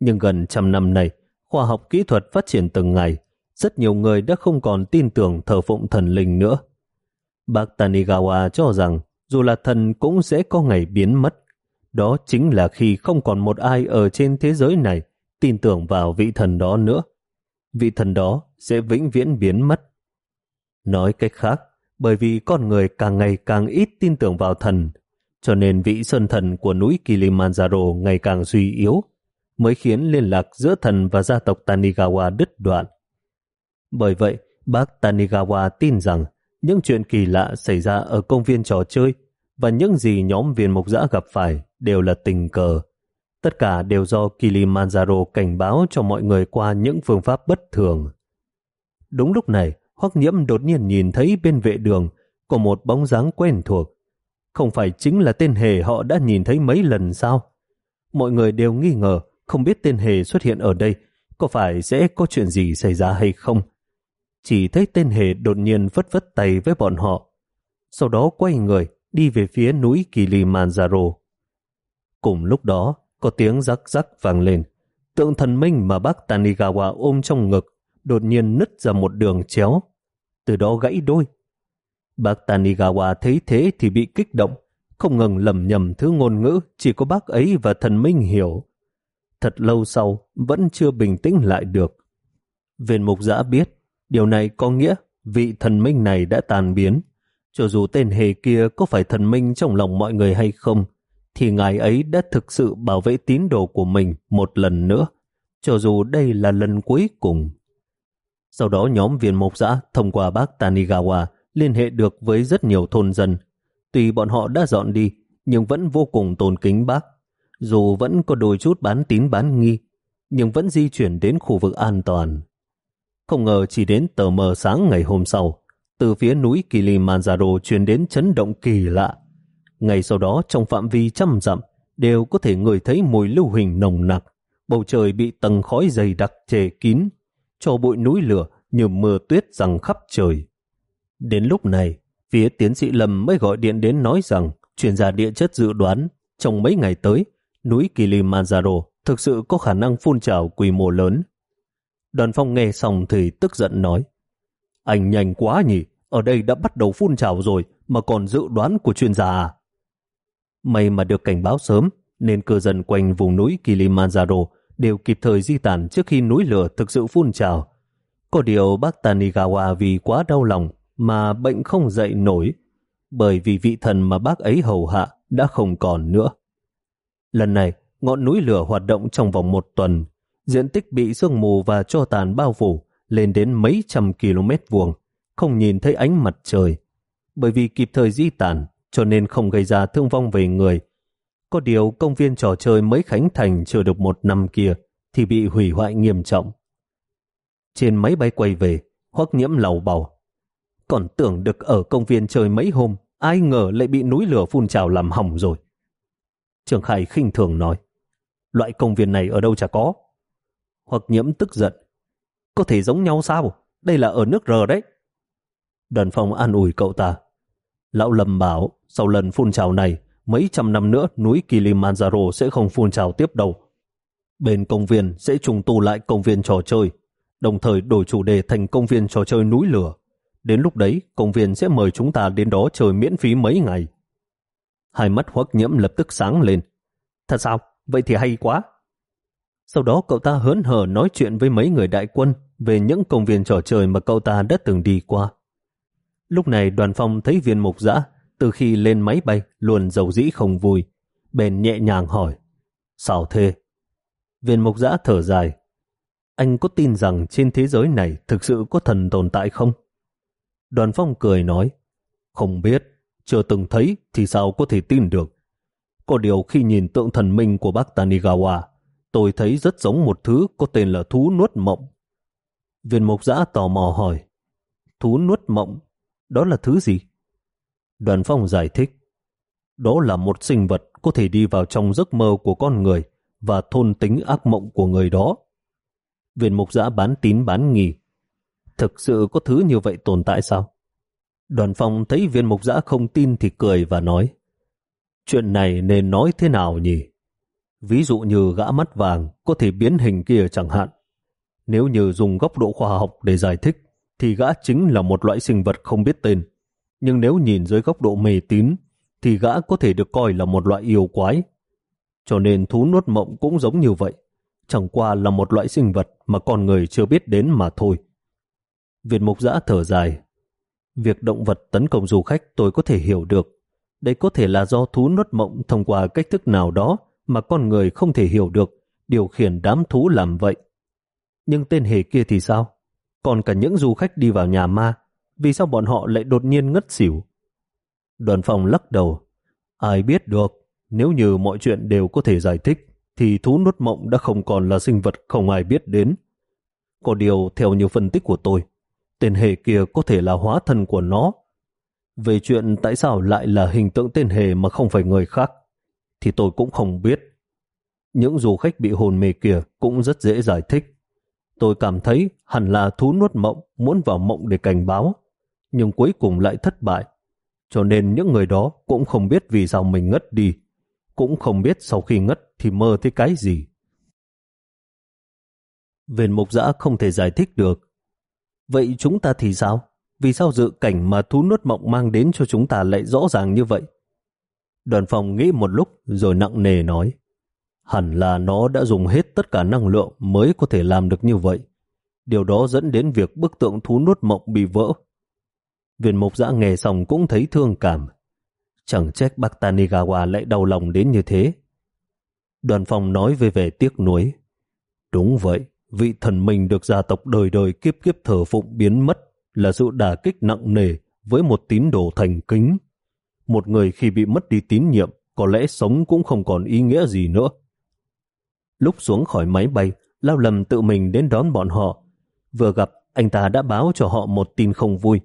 Nhưng gần trăm năm nay, khoa học kỹ thuật phát triển từng ngày, rất nhiều người đã không còn tin tưởng thờ phụng thần linh nữa. Bác Tanigawa cho rằng dù là thần cũng sẽ có ngày biến mất. Đó chính là khi không còn một ai ở trên thế giới này tin tưởng vào vị thần đó nữa. Vị thần đó sẽ vĩnh viễn biến mất. Nói cách khác, bởi vì con người càng ngày càng ít tin tưởng vào thần, cho nên vị sơn thần của núi Kilimanjaro ngày càng suy yếu, mới khiến liên lạc giữa thần và gia tộc Tanigawa đứt đoạn. Bởi vậy, bác Tanigawa tin rằng những chuyện kỳ lạ xảy ra ở công viên trò chơi và những gì nhóm viên mục giã gặp phải đều là tình cờ. Tất cả đều do Kilimanjaro cảnh báo cho mọi người qua những phương pháp bất thường. Đúng lúc này, Hoắc Nhiễm đột nhiên nhìn thấy bên vệ đường có một bóng dáng quen thuộc. Không phải chính là tên hề họ đã nhìn thấy mấy lần sao? Mọi người đều nghi ngờ không biết tên hề xuất hiện ở đây có phải sẽ có chuyện gì xảy ra hay không. Chỉ thấy tên hề đột nhiên vất vất tay với bọn họ. Sau đó quay người đi về phía núi Kilimanjaro. Cùng lúc đó, có tiếng rắc rắc vang lên. Tượng thần minh mà bác Tanigawa ôm trong ngực đột nhiên nứt ra một đường chéo, từ đó gãy đôi. Bác Tanigawa thấy thế thì bị kích động, không ngừng lầm nhầm thứ ngôn ngữ chỉ có bác ấy và thần minh hiểu. Thật lâu sau, vẫn chưa bình tĩnh lại được. Viên mục giã biết, điều này có nghĩa vị thần minh này đã tàn biến. Cho dù tên hề kia có phải thần minh trong lòng mọi người hay không, thì ngài ấy đã thực sự bảo vệ tín đồ của mình một lần nữa, cho dù đây là lần cuối cùng. Sau đó nhóm viên mộc giã thông qua bác Tanigawa liên hệ được với rất nhiều thôn dân. Tuy bọn họ đã dọn đi, nhưng vẫn vô cùng tôn kính bác. Dù vẫn có đôi chút bán tín bán nghi, nhưng vẫn di chuyển đến khu vực an toàn. Không ngờ chỉ đến tờ mờ sáng ngày hôm sau, từ phía núi Kilimanjaro truyền đến chấn động kỳ lạ. ngày sau đó trong phạm vi trăm dặm đều có thể ngửi thấy mùi lưu hình nồng nặc, bầu trời bị tầng khói dày đặc che kín, cho bụi núi lửa như mưa tuyết rằng khắp trời. Đến lúc này, phía tiến sĩ Lâm mới gọi điện đến nói rằng chuyên gia địa chất dự đoán trong mấy ngày tới, núi Kilimanjaro thực sự có khả năng phun trào quy mô lớn. Đoàn phong nghe xong thì tức giận nói Anh nhanh quá nhỉ, ở đây đã bắt đầu phun trào rồi mà còn dự đoán của chuyên gia à? May mà được cảnh báo sớm nên cư dân quanh vùng núi Kilimanjaro đều kịp thời di tản trước khi núi lửa thực sự phun trào. Có điều bác Tanigawa vì quá đau lòng mà bệnh không dậy nổi bởi vì vị thần mà bác ấy hầu hạ đã không còn nữa. Lần này, ngọn núi lửa hoạt động trong vòng một tuần, diện tích bị sương mù và cho tàn bao phủ lên đến mấy trăm km vuông, không nhìn thấy ánh mặt trời. Bởi vì kịp thời di tản, cho nên không gây ra thương vong về người. Có điều công viên trò chơi mới khánh thành chưa được một năm kia thì bị hủy hoại nghiêm trọng. Trên máy bay quay về, hoắc nhiễm lầu bầu. Còn tưởng được ở công viên chơi mấy hôm, ai ngờ lại bị núi lửa phun trào làm hỏng rồi. Trường Khải khinh thường nói, loại công viên này ở đâu chả có. Hoặc nhiễm tức giận, có thể giống nhau sao? Đây là ở nước R đấy. Đoàn phòng an ủi cậu ta. Lão Lâm bảo, sau lần phun trào này, mấy trăm năm nữa núi Kilimanjaro sẽ không phun trào tiếp đâu. Bên công viên sẽ trùng tu lại công viên trò chơi, đồng thời đổi chủ đề thành công viên trò chơi núi lửa. Đến lúc đấy, công viên sẽ mời chúng ta đến đó chơi miễn phí mấy ngày. Hai mắt hoắc nhiễm lập tức sáng lên. Thật sao? Vậy thì hay quá. Sau đó cậu ta hớn hở nói chuyện với mấy người đại quân về những công viên trò chơi mà cậu ta đã từng đi qua. Lúc này đoàn phong thấy viên mục giã từ khi lên máy bay luôn giàu dĩ không vui. Bèn nhẹ nhàng hỏi Sao thế? Viên mục giã thở dài Anh có tin rằng trên thế giới này thực sự có thần tồn tại không? Đoàn phong cười nói Không biết, chưa từng thấy thì sao có thể tin được. Có điều khi nhìn tượng thần minh của bác Tanigawa, tôi thấy rất giống một thứ có tên là thú nuốt mộng. Viên mục giã tò mò hỏi, thú nuốt mộng, đó là thứ gì? Đoàn phong giải thích, đó là một sinh vật có thể đi vào trong giấc mơ của con người và thôn tính ác mộng của người đó. Viên mục giã bán tín bán nghi. Thực sự có thứ như vậy tồn tại sao? Đoàn phong thấy viên mục giã không tin thì cười và nói Chuyện này nên nói thế nào nhỉ? Ví dụ như gã mắt vàng có thể biến hình kia chẳng hạn. Nếu như dùng góc độ khoa học để giải thích thì gã chính là một loại sinh vật không biết tên. Nhưng nếu nhìn dưới góc độ mê tín thì gã có thể được coi là một loại yêu quái. Cho nên thú nuốt mộng cũng giống như vậy. Chẳng qua là một loại sinh vật mà con người chưa biết đến mà thôi. Việt mục giã thở dài Việc động vật tấn công du khách tôi có thể hiểu được. Đây có thể là do thú nuốt mộng thông qua cách thức nào đó mà con người không thể hiểu được, điều khiển đám thú làm vậy. Nhưng tên hề kia thì sao? Còn cả những du khách đi vào nhà ma, vì sao bọn họ lại đột nhiên ngất xỉu? Đoàn phòng lắc đầu. Ai biết được, nếu như mọi chuyện đều có thể giải thích, thì thú nuốt mộng đã không còn là sinh vật không ai biết đến. Có điều, theo nhiều phân tích của tôi, tên hề kia có thể là hóa thân của nó. Về chuyện tại sao lại là hình tượng tên hề mà không phải người khác, thì tôi cũng không biết. Những du khách bị hồn mê kia cũng rất dễ giải thích. Tôi cảm thấy hẳn là thú nuốt mộng muốn vào mộng để cảnh báo, nhưng cuối cùng lại thất bại. Cho nên những người đó cũng không biết vì sao mình ngất đi, cũng không biết sau khi ngất thì mơ thấy cái gì. Viên mục giã không thể giải thích được Vậy chúng ta thì sao? Vì sao dự cảnh mà thú nuốt mộng mang đến cho chúng ta lại rõ ràng như vậy? Đoàn phòng nghĩ một lúc rồi nặng nề nói hẳn là nó đã dùng hết tất cả năng lượng mới có thể làm được như vậy. Điều đó dẫn đến việc bức tượng thú nuốt mộng bị vỡ. Viên mục giã nghe xong cũng thấy thương cảm. Chẳng trách bác Tanigawa lại đau lòng đến như thế. Đoàn phòng nói về vẻ tiếc nuối. Đúng vậy, vị thần mình được gia tộc đời đời kiếp kiếp thờ phụng biến mất là sự đả kích nặng nề với một tín đồ thành kính. Một người khi bị mất đi tín nhiệm, có lẽ sống cũng không còn ý nghĩa gì nữa. Lúc xuống khỏi máy bay, Lao Lâm tự mình đến đón bọn họ. Vừa gặp, anh ta đã báo cho họ một tin không vui.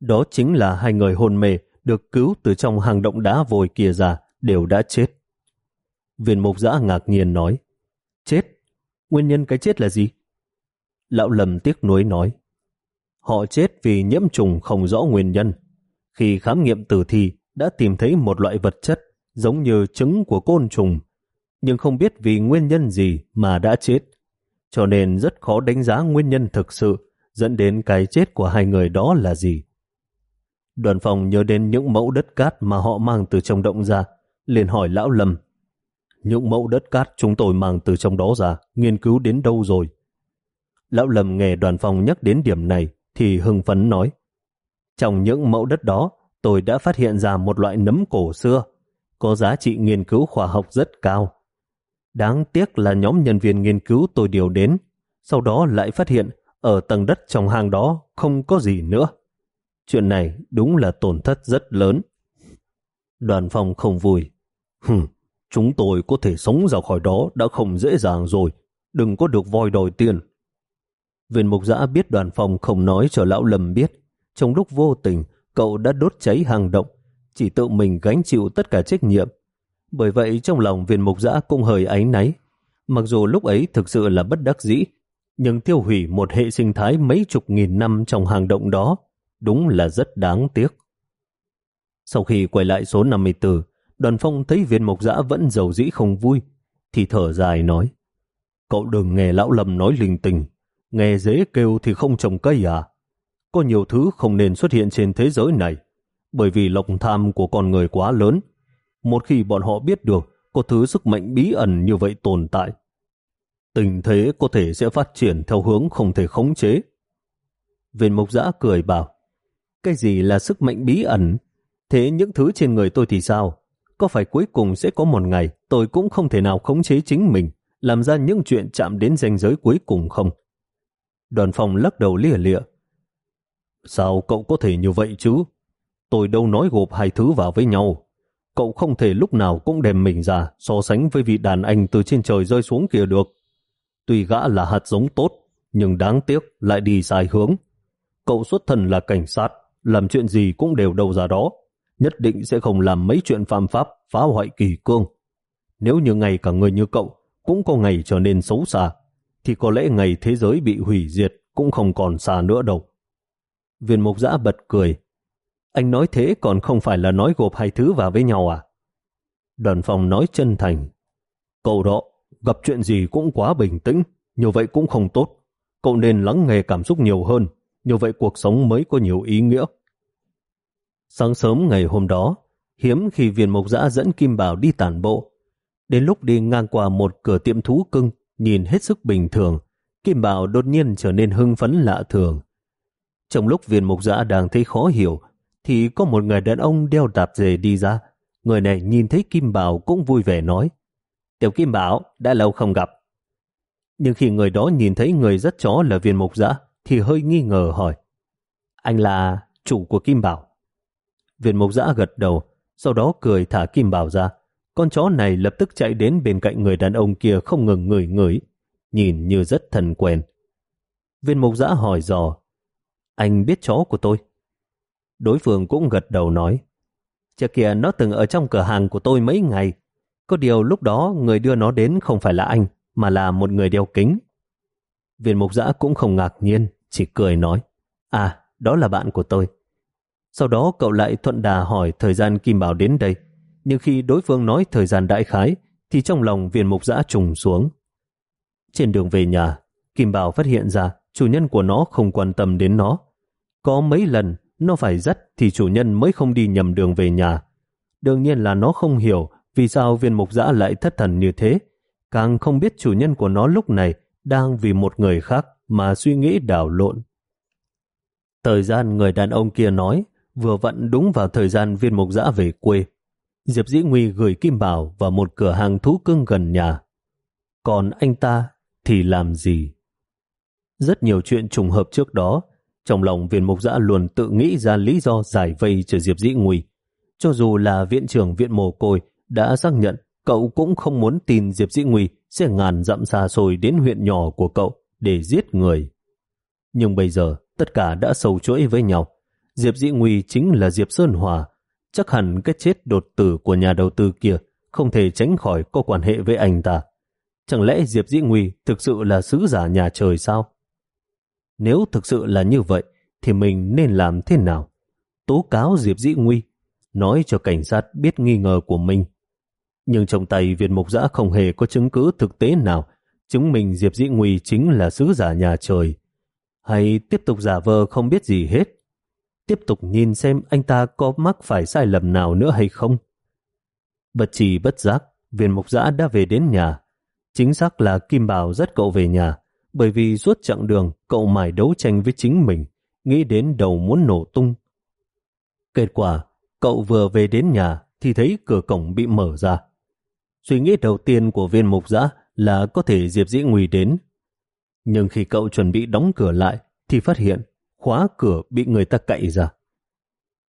Đó chính là hai người hôn mê được cứu từ trong hang động đá vôi kia ra, đều đã chết. Viên mục giã ngạc nhiên nói, chết? Nguyên nhân cái chết là gì? Lão lầm tiếc nuối nói, họ chết vì nhiễm trùng không rõ nguyên nhân. Khi khám nghiệm tử thi, đã tìm thấy một loại vật chất giống như trứng của côn trùng, nhưng không biết vì nguyên nhân gì mà đã chết. Cho nên rất khó đánh giá nguyên nhân thực sự dẫn đến cái chết của hai người đó là gì. Đoàn phòng nhớ đến những mẫu đất cát mà họ mang từ trong động ra, liền hỏi lão Lâm. Những mẫu đất cát chúng tôi mang từ trong đó ra, nghiên cứu đến đâu rồi? Lão Lâm nghe đoàn phòng nhắc đến điểm này thì hưng phấn nói. Trong những mẫu đất đó, tôi đã phát hiện ra một loại nấm cổ xưa, có giá trị nghiên cứu khoa học rất cao. Đáng tiếc là nhóm nhân viên nghiên cứu tôi điều đến, sau đó lại phát hiện ở tầng đất trong hang đó không có gì nữa. Chuyện này đúng là tổn thất rất lớn. Đoàn phòng không vui. Hừm, chúng tôi có thể sống ra khỏi đó đã không dễ dàng rồi. Đừng có được voi đòi tiền. Viên mục giã biết đoàn phòng không nói cho lão Lâm biết. Trong lúc vô tình, cậu đã đốt cháy hang động, chỉ tự mình gánh chịu tất cả trách nhiệm. Bởi vậy trong lòng viên mục giã cũng hơi áy náy. Mặc dù lúc ấy thực sự là bất đắc dĩ, nhưng tiêu hủy một hệ sinh thái mấy chục nghìn năm trong hang động đó đúng là rất đáng tiếc. Sau khi quay lại số 54, đoàn phong thấy viên mộc dã vẫn giàu dĩ không vui, thì thở dài nói, cậu đừng nghe lão lầm nói linh tình, nghe dễ kêu thì không trồng cây à. Có nhiều thứ không nên xuất hiện trên thế giới này, bởi vì lòng tham của con người quá lớn. Một khi bọn họ biết được có thứ sức mạnh bí ẩn như vậy tồn tại, tình thế có thể sẽ phát triển theo hướng không thể khống chế. Viên mộc giã cười bảo, cái gì là sức mạnh bí ẩn? Thế những thứ trên người tôi thì sao? Có phải cuối cùng sẽ có một ngày tôi cũng không thể nào khống chế chính mình, làm ra những chuyện chạm đến ranh giới cuối cùng không? Đoàn phòng lắc đầu lìa lịa. Sao cậu có thể như vậy chứ? Tôi đâu nói gộp hai thứ vào với nhau. Cậu không thể lúc nào cũng đem mình ra so sánh với vị đàn anh từ trên trời rơi xuống kia được. Tuy gã là hạt giống tốt, nhưng đáng tiếc lại đi sai hướng. Cậu xuất thân là cảnh sát, làm chuyện gì cũng đều đầu ra đó, nhất định sẽ không làm mấy chuyện phạm pháp phá hoại kỳ cương. Nếu như ngày cả người như cậu cũng có ngày trở nên xấu xa, thì có lẽ ngày thế giới bị hủy diệt cũng không còn xa nữa đâu. Viên mục giã bật cười. Anh nói thế còn không phải là nói gộp hai thứ vào với nhau à? Đoàn phòng nói chân thành. Cậu đó, gặp chuyện gì cũng quá bình tĩnh, như vậy cũng không tốt. Cậu nên lắng nghe cảm xúc nhiều hơn, như vậy cuộc sống mới có nhiều ý nghĩa. Sáng sớm ngày hôm đó, hiếm khi viên mộc giã dẫn Kim Bảo đi tản bộ. Đến lúc đi ngang qua một cửa tiệm thú cưng, nhìn hết sức bình thường, Kim Bảo đột nhiên trở nên hưng phấn lạ thường. Trong lúc viên mục giã đang thấy khó hiểu, thì có một người đàn ông đeo tạp dề đi ra. Người này nhìn thấy Kim Bảo cũng vui vẻ nói, Tiểu Kim Bảo, đã lâu không gặp. Nhưng khi người đó nhìn thấy người rất chó là viên mục giã, thì hơi nghi ngờ hỏi, Anh là chủ của Kim Bảo. Viên mộc giã gật đầu, sau đó cười thả kim bảo ra. Con chó này lập tức chạy đến bên cạnh người đàn ông kia không ngừng ngửi ngửi, nhìn như rất thần quen. Viên mộc giã hỏi dò, anh biết chó của tôi? Đối phương cũng gật đầu nói, trước kia nó từng ở trong cửa hàng của tôi mấy ngày. Có điều lúc đó người đưa nó đến không phải là anh, mà là một người đeo kính. Viên mục giã cũng không ngạc nhiên, chỉ cười nói, à, đó là bạn của tôi. Sau đó cậu lại thuận đà hỏi thời gian Kim Bảo đến đây. Nhưng khi đối phương nói thời gian đại khái, thì trong lòng viên mục giã trùng xuống. Trên đường về nhà, Kim Bảo phát hiện ra chủ nhân của nó không quan tâm đến nó. Có mấy lần nó phải dắt thì chủ nhân mới không đi nhầm đường về nhà. Đương nhiên là nó không hiểu vì sao viên mục giã lại thất thần như thế. Càng không biết chủ nhân của nó lúc này đang vì một người khác mà suy nghĩ đảo lộn. Thời gian người đàn ông kia nói vừa vặn đúng vào thời gian viên mục giã về quê. Diệp Dĩ Nguy gửi Kim Bảo vào một cửa hàng thú cưng gần nhà. Còn anh ta thì làm gì? Rất nhiều chuyện trùng hợp trước đó, trong lòng viên mục giã luôn tự nghĩ ra lý do giải vây cho Diệp Dĩ Nguy. Cho dù là viện trưởng viện mồ côi đã xác nhận cậu cũng không muốn tin Diệp Dĩ Nguy sẽ ngàn dặm xa xôi đến huyện nhỏ của cậu để giết người. Nhưng bây giờ tất cả đã sâu chuỗi với nhau. Diệp Dĩ Nguy chính là Diệp Sơn Hòa. Chắc hẳn cái chết đột tử của nhà đầu tư kia không thể tránh khỏi có quan hệ với anh ta. Chẳng lẽ Diệp Dĩ Nguy thực sự là sứ giả nhà trời sao? Nếu thực sự là như vậy, thì mình nên làm thế nào? Tố cáo Diệp Dĩ Nguy, nói cho cảnh sát biết nghi ngờ của mình. Nhưng trong tay Việt Mộc giã không hề có chứng cứ thực tế nào chứng minh Diệp Dĩ Nguy chính là sứ giả nhà trời. Hay tiếp tục giả vờ không biết gì hết? Tiếp tục nhìn xem anh ta có mắc phải sai lầm nào nữa hay không? Bất trì bất giác, viên mục giã đã về đến nhà. Chính xác là Kim Bảo rất cậu về nhà, bởi vì suốt chặng đường cậu mải đấu tranh với chính mình, nghĩ đến đầu muốn nổ tung. Kết quả, cậu vừa về đến nhà thì thấy cửa cổng bị mở ra. Suy nghĩ đầu tiên của viên mục giã là có thể Diệp Dĩ Nguy đến. Nhưng khi cậu chuẩn bị đóng cửa lại thì phát hiện khóa cửa bị người ta cậy ra.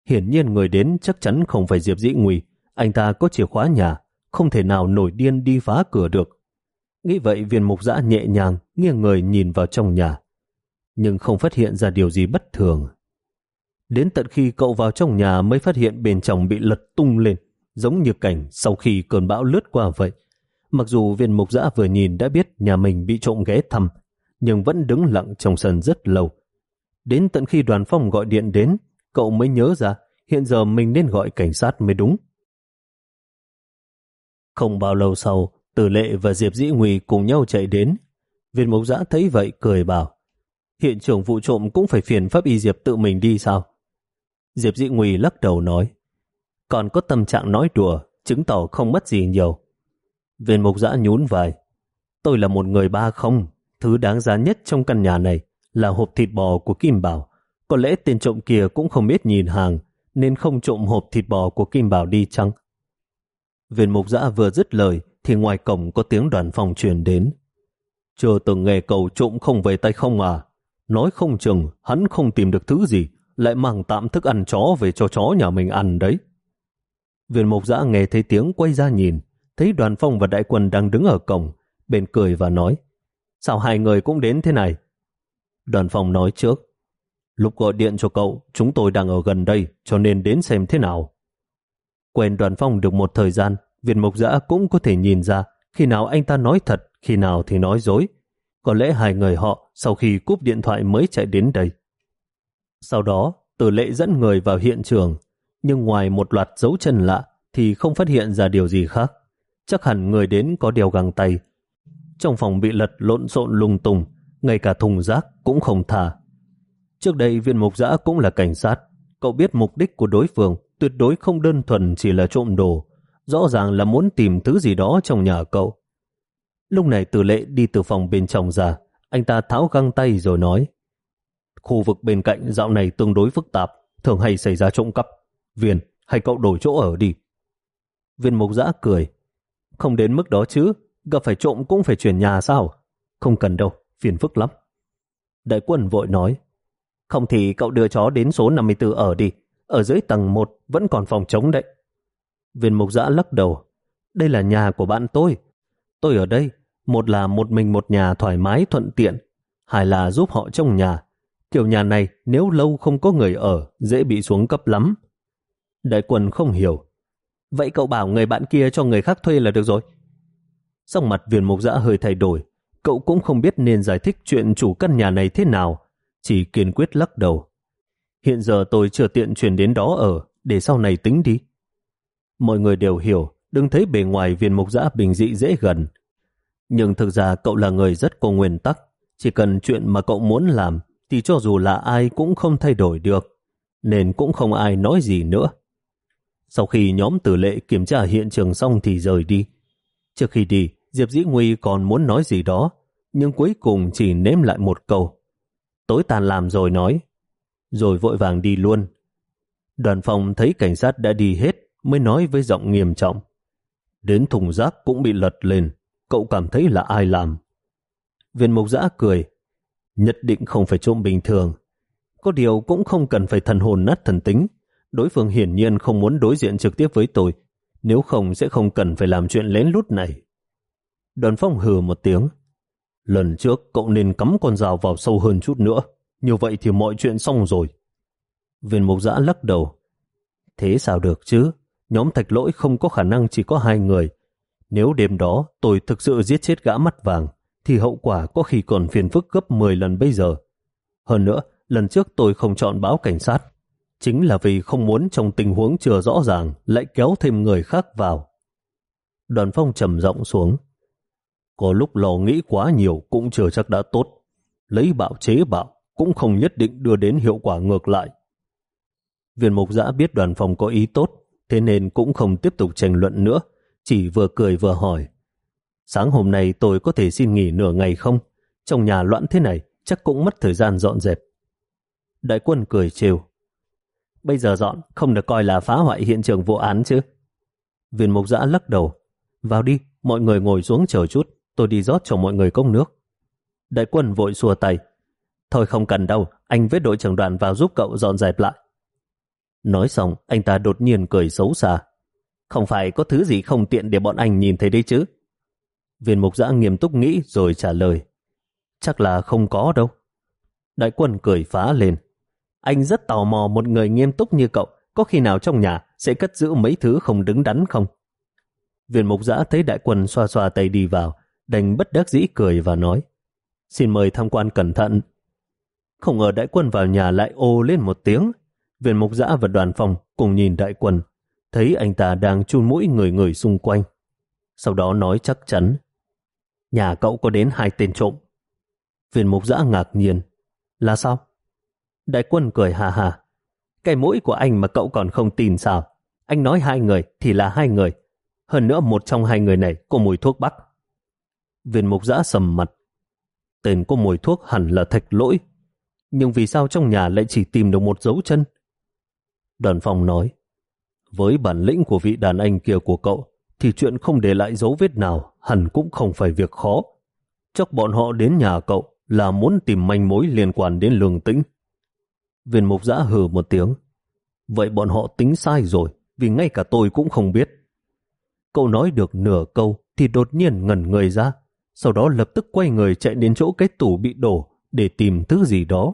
Hiển nhiên người đến chắc chắn không phải Diệp Dĩ Nguy, anh ta có chìa khóa nhà, không thể nào nổi điên đi phá cửa được. Nghĩ vậy viên mục giã nhẹ nhàng nghiêng người nhìn vào trong nhà, nhưng không phát hiện ra điều gì bất thường. Đến tận khi cậu vào trong nhà mới phát hiện bên trong bị lật tung lên, giống như cảnh sau khi cơn bão lướt qua vậy. Mặc dù viên mục giã vừa nhìn đã biết nhà mình bị trộm ghé thăm, nhưng vẫn đứng lặng trong sân rất lâu. Đến tận khi đoàn phong gọi điện đến, cậu mới nhớ ra hiện giờ mình nên gọi cảnh sát mới đúng. Không bao lâu sau, Tử Lệ và Diệp Dĩ Nguy cùng nhau chạy đến. Viên mục giã thấy vậy cười bảo, hiện trường vụ trộm cũng phải phiền pháp y Diệp tự mình đi sao? Diệp Dĩ Nguy lắc đầu nói, còn có tâm trạng nói đùa, chứng tỏ không mất gì nhiều. Viên mục giã nhún vai. Tôi là một người ba không. Thứ đáng giá nhất trong căn nhà này là hộp thịt bò của Kim Bảo. Có lẽ tên trộm kia cũng không biết nhìn hàng, nên không trộm hộp thịt bò của Kim Bảo đi chăng? Viên mục giã vừa dứt lời, thì ngoài cổng có tiếng đoàn phòng truyền đến. Chưa từng nghe cầu trộm không về tay không à? Nói không chừng, hắn không tìm được thứ gì, lại mang tạm thức ăn chó về cho chó nhà mình ăn đấy. Viên mục giã nghe thấy tiếng quay ra nhìn, thấy đoàn phong và đại quân đang đứng ở cổng, bên cười và nói, sao hai người cũng đến thế này? Đoàn phong nói trước, lúc gọi điện cho cậu, chúng tôi đang ở gần đây, cho nên đến xem thế nào. Quen đoàn phong được một thời gian, viên Mộc giã cũng có thể nhìn ra khi nào anh ta nói thật, khi nào thì nói dối. Có lẽ hai người họ sau khi cúp điện thoại mới chạy đến đây. Sau đó, tử lệ dẫn người vào hiện trường, nhưng ngoài một loạt dấu chân lạ thì không phát hiện ra điều gì khác. Chắc hẳn người đến có đeo găng tay. Trong phòng bị lật lộn xộn lung tung, ngay cả thùng rác cũng không thả. Trước đây viên mục giã cũng là cảnh sát. Cậu biết mục đích của đối phương tuyệt đối không đơn thuần chỉ là trộm đồ. Rõ ràng là muốn tìm thứ gì đó trong nhà cậu. Lúc này tử lệ đi từ phòng bên trong ra, anh ta tháo găng tay rồi nói Khu vực bên cạnh dạo này tương đối phức tạp, thường hay xảy ra trộm cắp. Viên, hay cậu đổi chỗ ở đi. Viên mục giã cười. Không đến mức đó chứ, gặp phải trộm cũng phải chuyển nhà sao? Không cần đâu, phiền phức lắm. Đại quân vội nói. Không thì cậu đưa chó đến số 54 ở đi. Ở dưới tầng 1 vẫn còn phòng trống đấy. Viên mục giã lắc đầu. Đây là nhà của bạn tôi. Tôi ở đây, một là một mình một nhà thoải mái thuận tiện, hai là giúp họ trong nhà. Kiểu nhà này nếu lâu không có người ở, dễ bị xuống cấp lắm. Đại quân không hiểu. Vậy cậu bảo người bạn kia cho người khác thuê là được rồi. Xong mặt viên mục giã hơi thay đổi. Cậu cũng không biết nên giải thích chuyện chủ căn nhà này thế nào. Chỉ kiên quyết lắc đầu. Hiện giờ tôi chưa tiện chuyển đến đó ở, để sau này tính đi. Mọi người đều hiểu, đừng thấy bề ngoài viên mục giã bình dị dễ gần. Nhưng thực ra cậu là người rất có nguyên tắc. Chỉ cần chuyện mà cậu muốn làm, thì cho dù là ai cũng không thay đổi được. Nên cũng không ai nói gì nữa. Sau khi nhóm tử lệ kiểm tra hiện trường xong thì rời đi. Trước khi đi, Diệp Dĩ Nguy còn muốn nói gì đó, nhưng cuối cùng chỉ nếm lại một câu. Tối tàn làm rồi nói, rồi vội vàng đi luôn. Đoàn phòng thấy cảnh sát đã đi hết mới nói với giọng nghiêm trọng. Đến thùng rác cũng bị lật lên, cậu cảm thấy là ai làm. Viên mục giã cười, nhất định không phải trộm bình thường. Có điều cũng không cần phải thần hồn nát thần tính, Đối phương hiển nhiên không muốn đối diện trực tiếp với tôi, nếu không sẽ không cần phải làm chuyện lén lút này. Đoàn phong hừ một tiếng. Lần trước cậu nên cắm con rào vào sâu hơn chút nữa, như vậy thì mọi chuyện xong rồi. Viên mục giã lắc đầu. Thế sao được chứ? Nhóm thạch lỗi không có khả năng chỉ có hai người. Nếu đêm đó tôi thực sự giết chết gã mắt vàng, thì hậu quả có khi còn phiền phức gấp 10 lần bây giờ. Hơn nữa, lần trước tôi không chọn báo cảnh sát. Chính là vì không muốn trong tình huống chưa rõ ràng lại kéo thêm người khác vào. Đoàn phong trầm rộng xuống. Có lúc lo nghĩ quá nhiều cũng chưa chắc đã tốt. Lấy bạo chế bạo cũng không nhất định đưa đến hiệu quả ngược lại. Viên mục giã biết đoàn phòng có ý tốt, thế nên cũng không tiếp tục tranh luận nữa, chỉ vừa cười vừa hỏi. Sáng hôm nay tôi có thể xin nghỉ nửa ngày không? Trong nhà loạn thế này, chắc cũng mất thời gian dọn dẹp. Đại quân cười trêu. Bây giờ dọn, không được coi là phá hoại hiện trường vụ án chứ. Viên mục giã lắc đầu. Vào đi, mọi người ngồi xuống chờ chút, tôi đi rót cho mọi người cốc nước. Đại quân vội xua tay. Thôi không cần đâu, anh với đội trưởng đoàn vào giúp cậu dọn dẹp lại. Nói xong, anh ta đột nhiên cười xấu xa. Không phải có thứ gì không tiện để bọn anh nhìn thấy đấy chứ. Viên mục giã nghiêm túc nghĩ rồi trả lời. Chắc là không có đâu. Đại quân cười phá lên. Anh rất tò mò một người nghiêm túc như cậu, có khi nào trong nhà sẽ cất giữ mấy thứ không đứng đắn không? Viên mục giã thấy đại quân xoa xoa tay đi vào, đành bất đắc dĩ cười và nói. Xin mời tham quan cẩn thận. Không ngờ đại quân vào nhà lại ô lên một tiếng. Viên mục giã và đoàn phòng cùng nhìn đại quân, thấy anh ta đang chun mũi người người xung quanh. Sau đó nói chắc chắn. Nhà cậu có đến hai tên trộm. Viên mục giã ngạc nhiên. Là sao? Đại quân cười hà hà. Cái mũi của anh mà cậu còn không tin sao? Anh nói hai người thì là hai người. Hơn nữa một trong hai người này có mùi thuốc bắc. Viên mục giã sầm mặt. Tên có mùi thuốc hẳn là thạch lỗi. Nhưng vì sao trong nhà lại chỉ tìm được một dấu chân? Đoàn phòng nói. Với bản lĩnh của vị đàn anh kia của cậu, thì chuyện không để lại dấu vết nào hẳn cũng không phải việc khó. Chắc bọn họ đến nhà cậu là muốn tìm manh mối liên quan đến lương tĩnh. Viên mục giã hừ một tiếng. Vậy bọn họ tính sai rồi, vì ngay cả tôi cũng không biết. Cậu nói được nửa câu thì đột nhiên ngẩn người ra, sau đó lập tức quay người chạy đến chỗ cái tủ bị đổ để tìm thứ gì đó.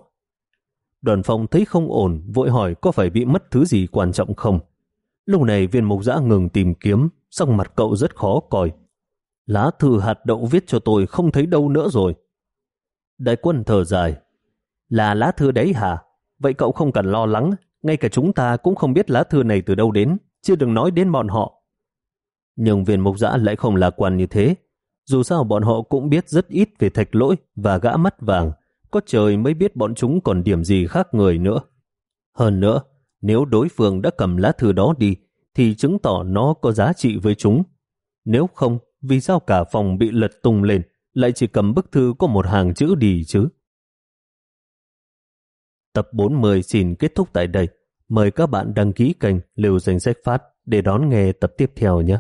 Đoàn phòng thấy không ổn, vội hỏi có phải bị mất thứ gì quan trọng không. Lúc này viên mục giã ngừng tìm kiếm, sắc mặt cậu rất khó coi. Lá thư hạt đậu viết cho tôi không thấy đâu nữa rồi. Đại quân thở dài. Là lá thư đấy hả? Vậy cậu không cần lo lắng, ngay cả chúng ta cũng không biết lá thư này từ đâu đến, chưa đừng nói đến bọn họ. Nhưng viên mục giã lại không lạc quan như thế. Dù sao bọn họ cũng biết rất ít về thạch lỗi và gã mắt vàng, có trời mới biết bọn chúng còn điểm gì khác người nữa. Hơn nữa, nếu đối phương đã cầm lá thư đó đi, thì chứng tỏ nó có giá trị với chúng. Nếu không, vì sao cả phòng bị lật tung lên, lại chỉ cầm bức thư có một hàng chữ đi chứ? Tập 40 xin kết thúc tại đây. Mời các bạn đăng ký kênh Lưu Danh Sách Phát để đón nghe tập tiếp theo nhé.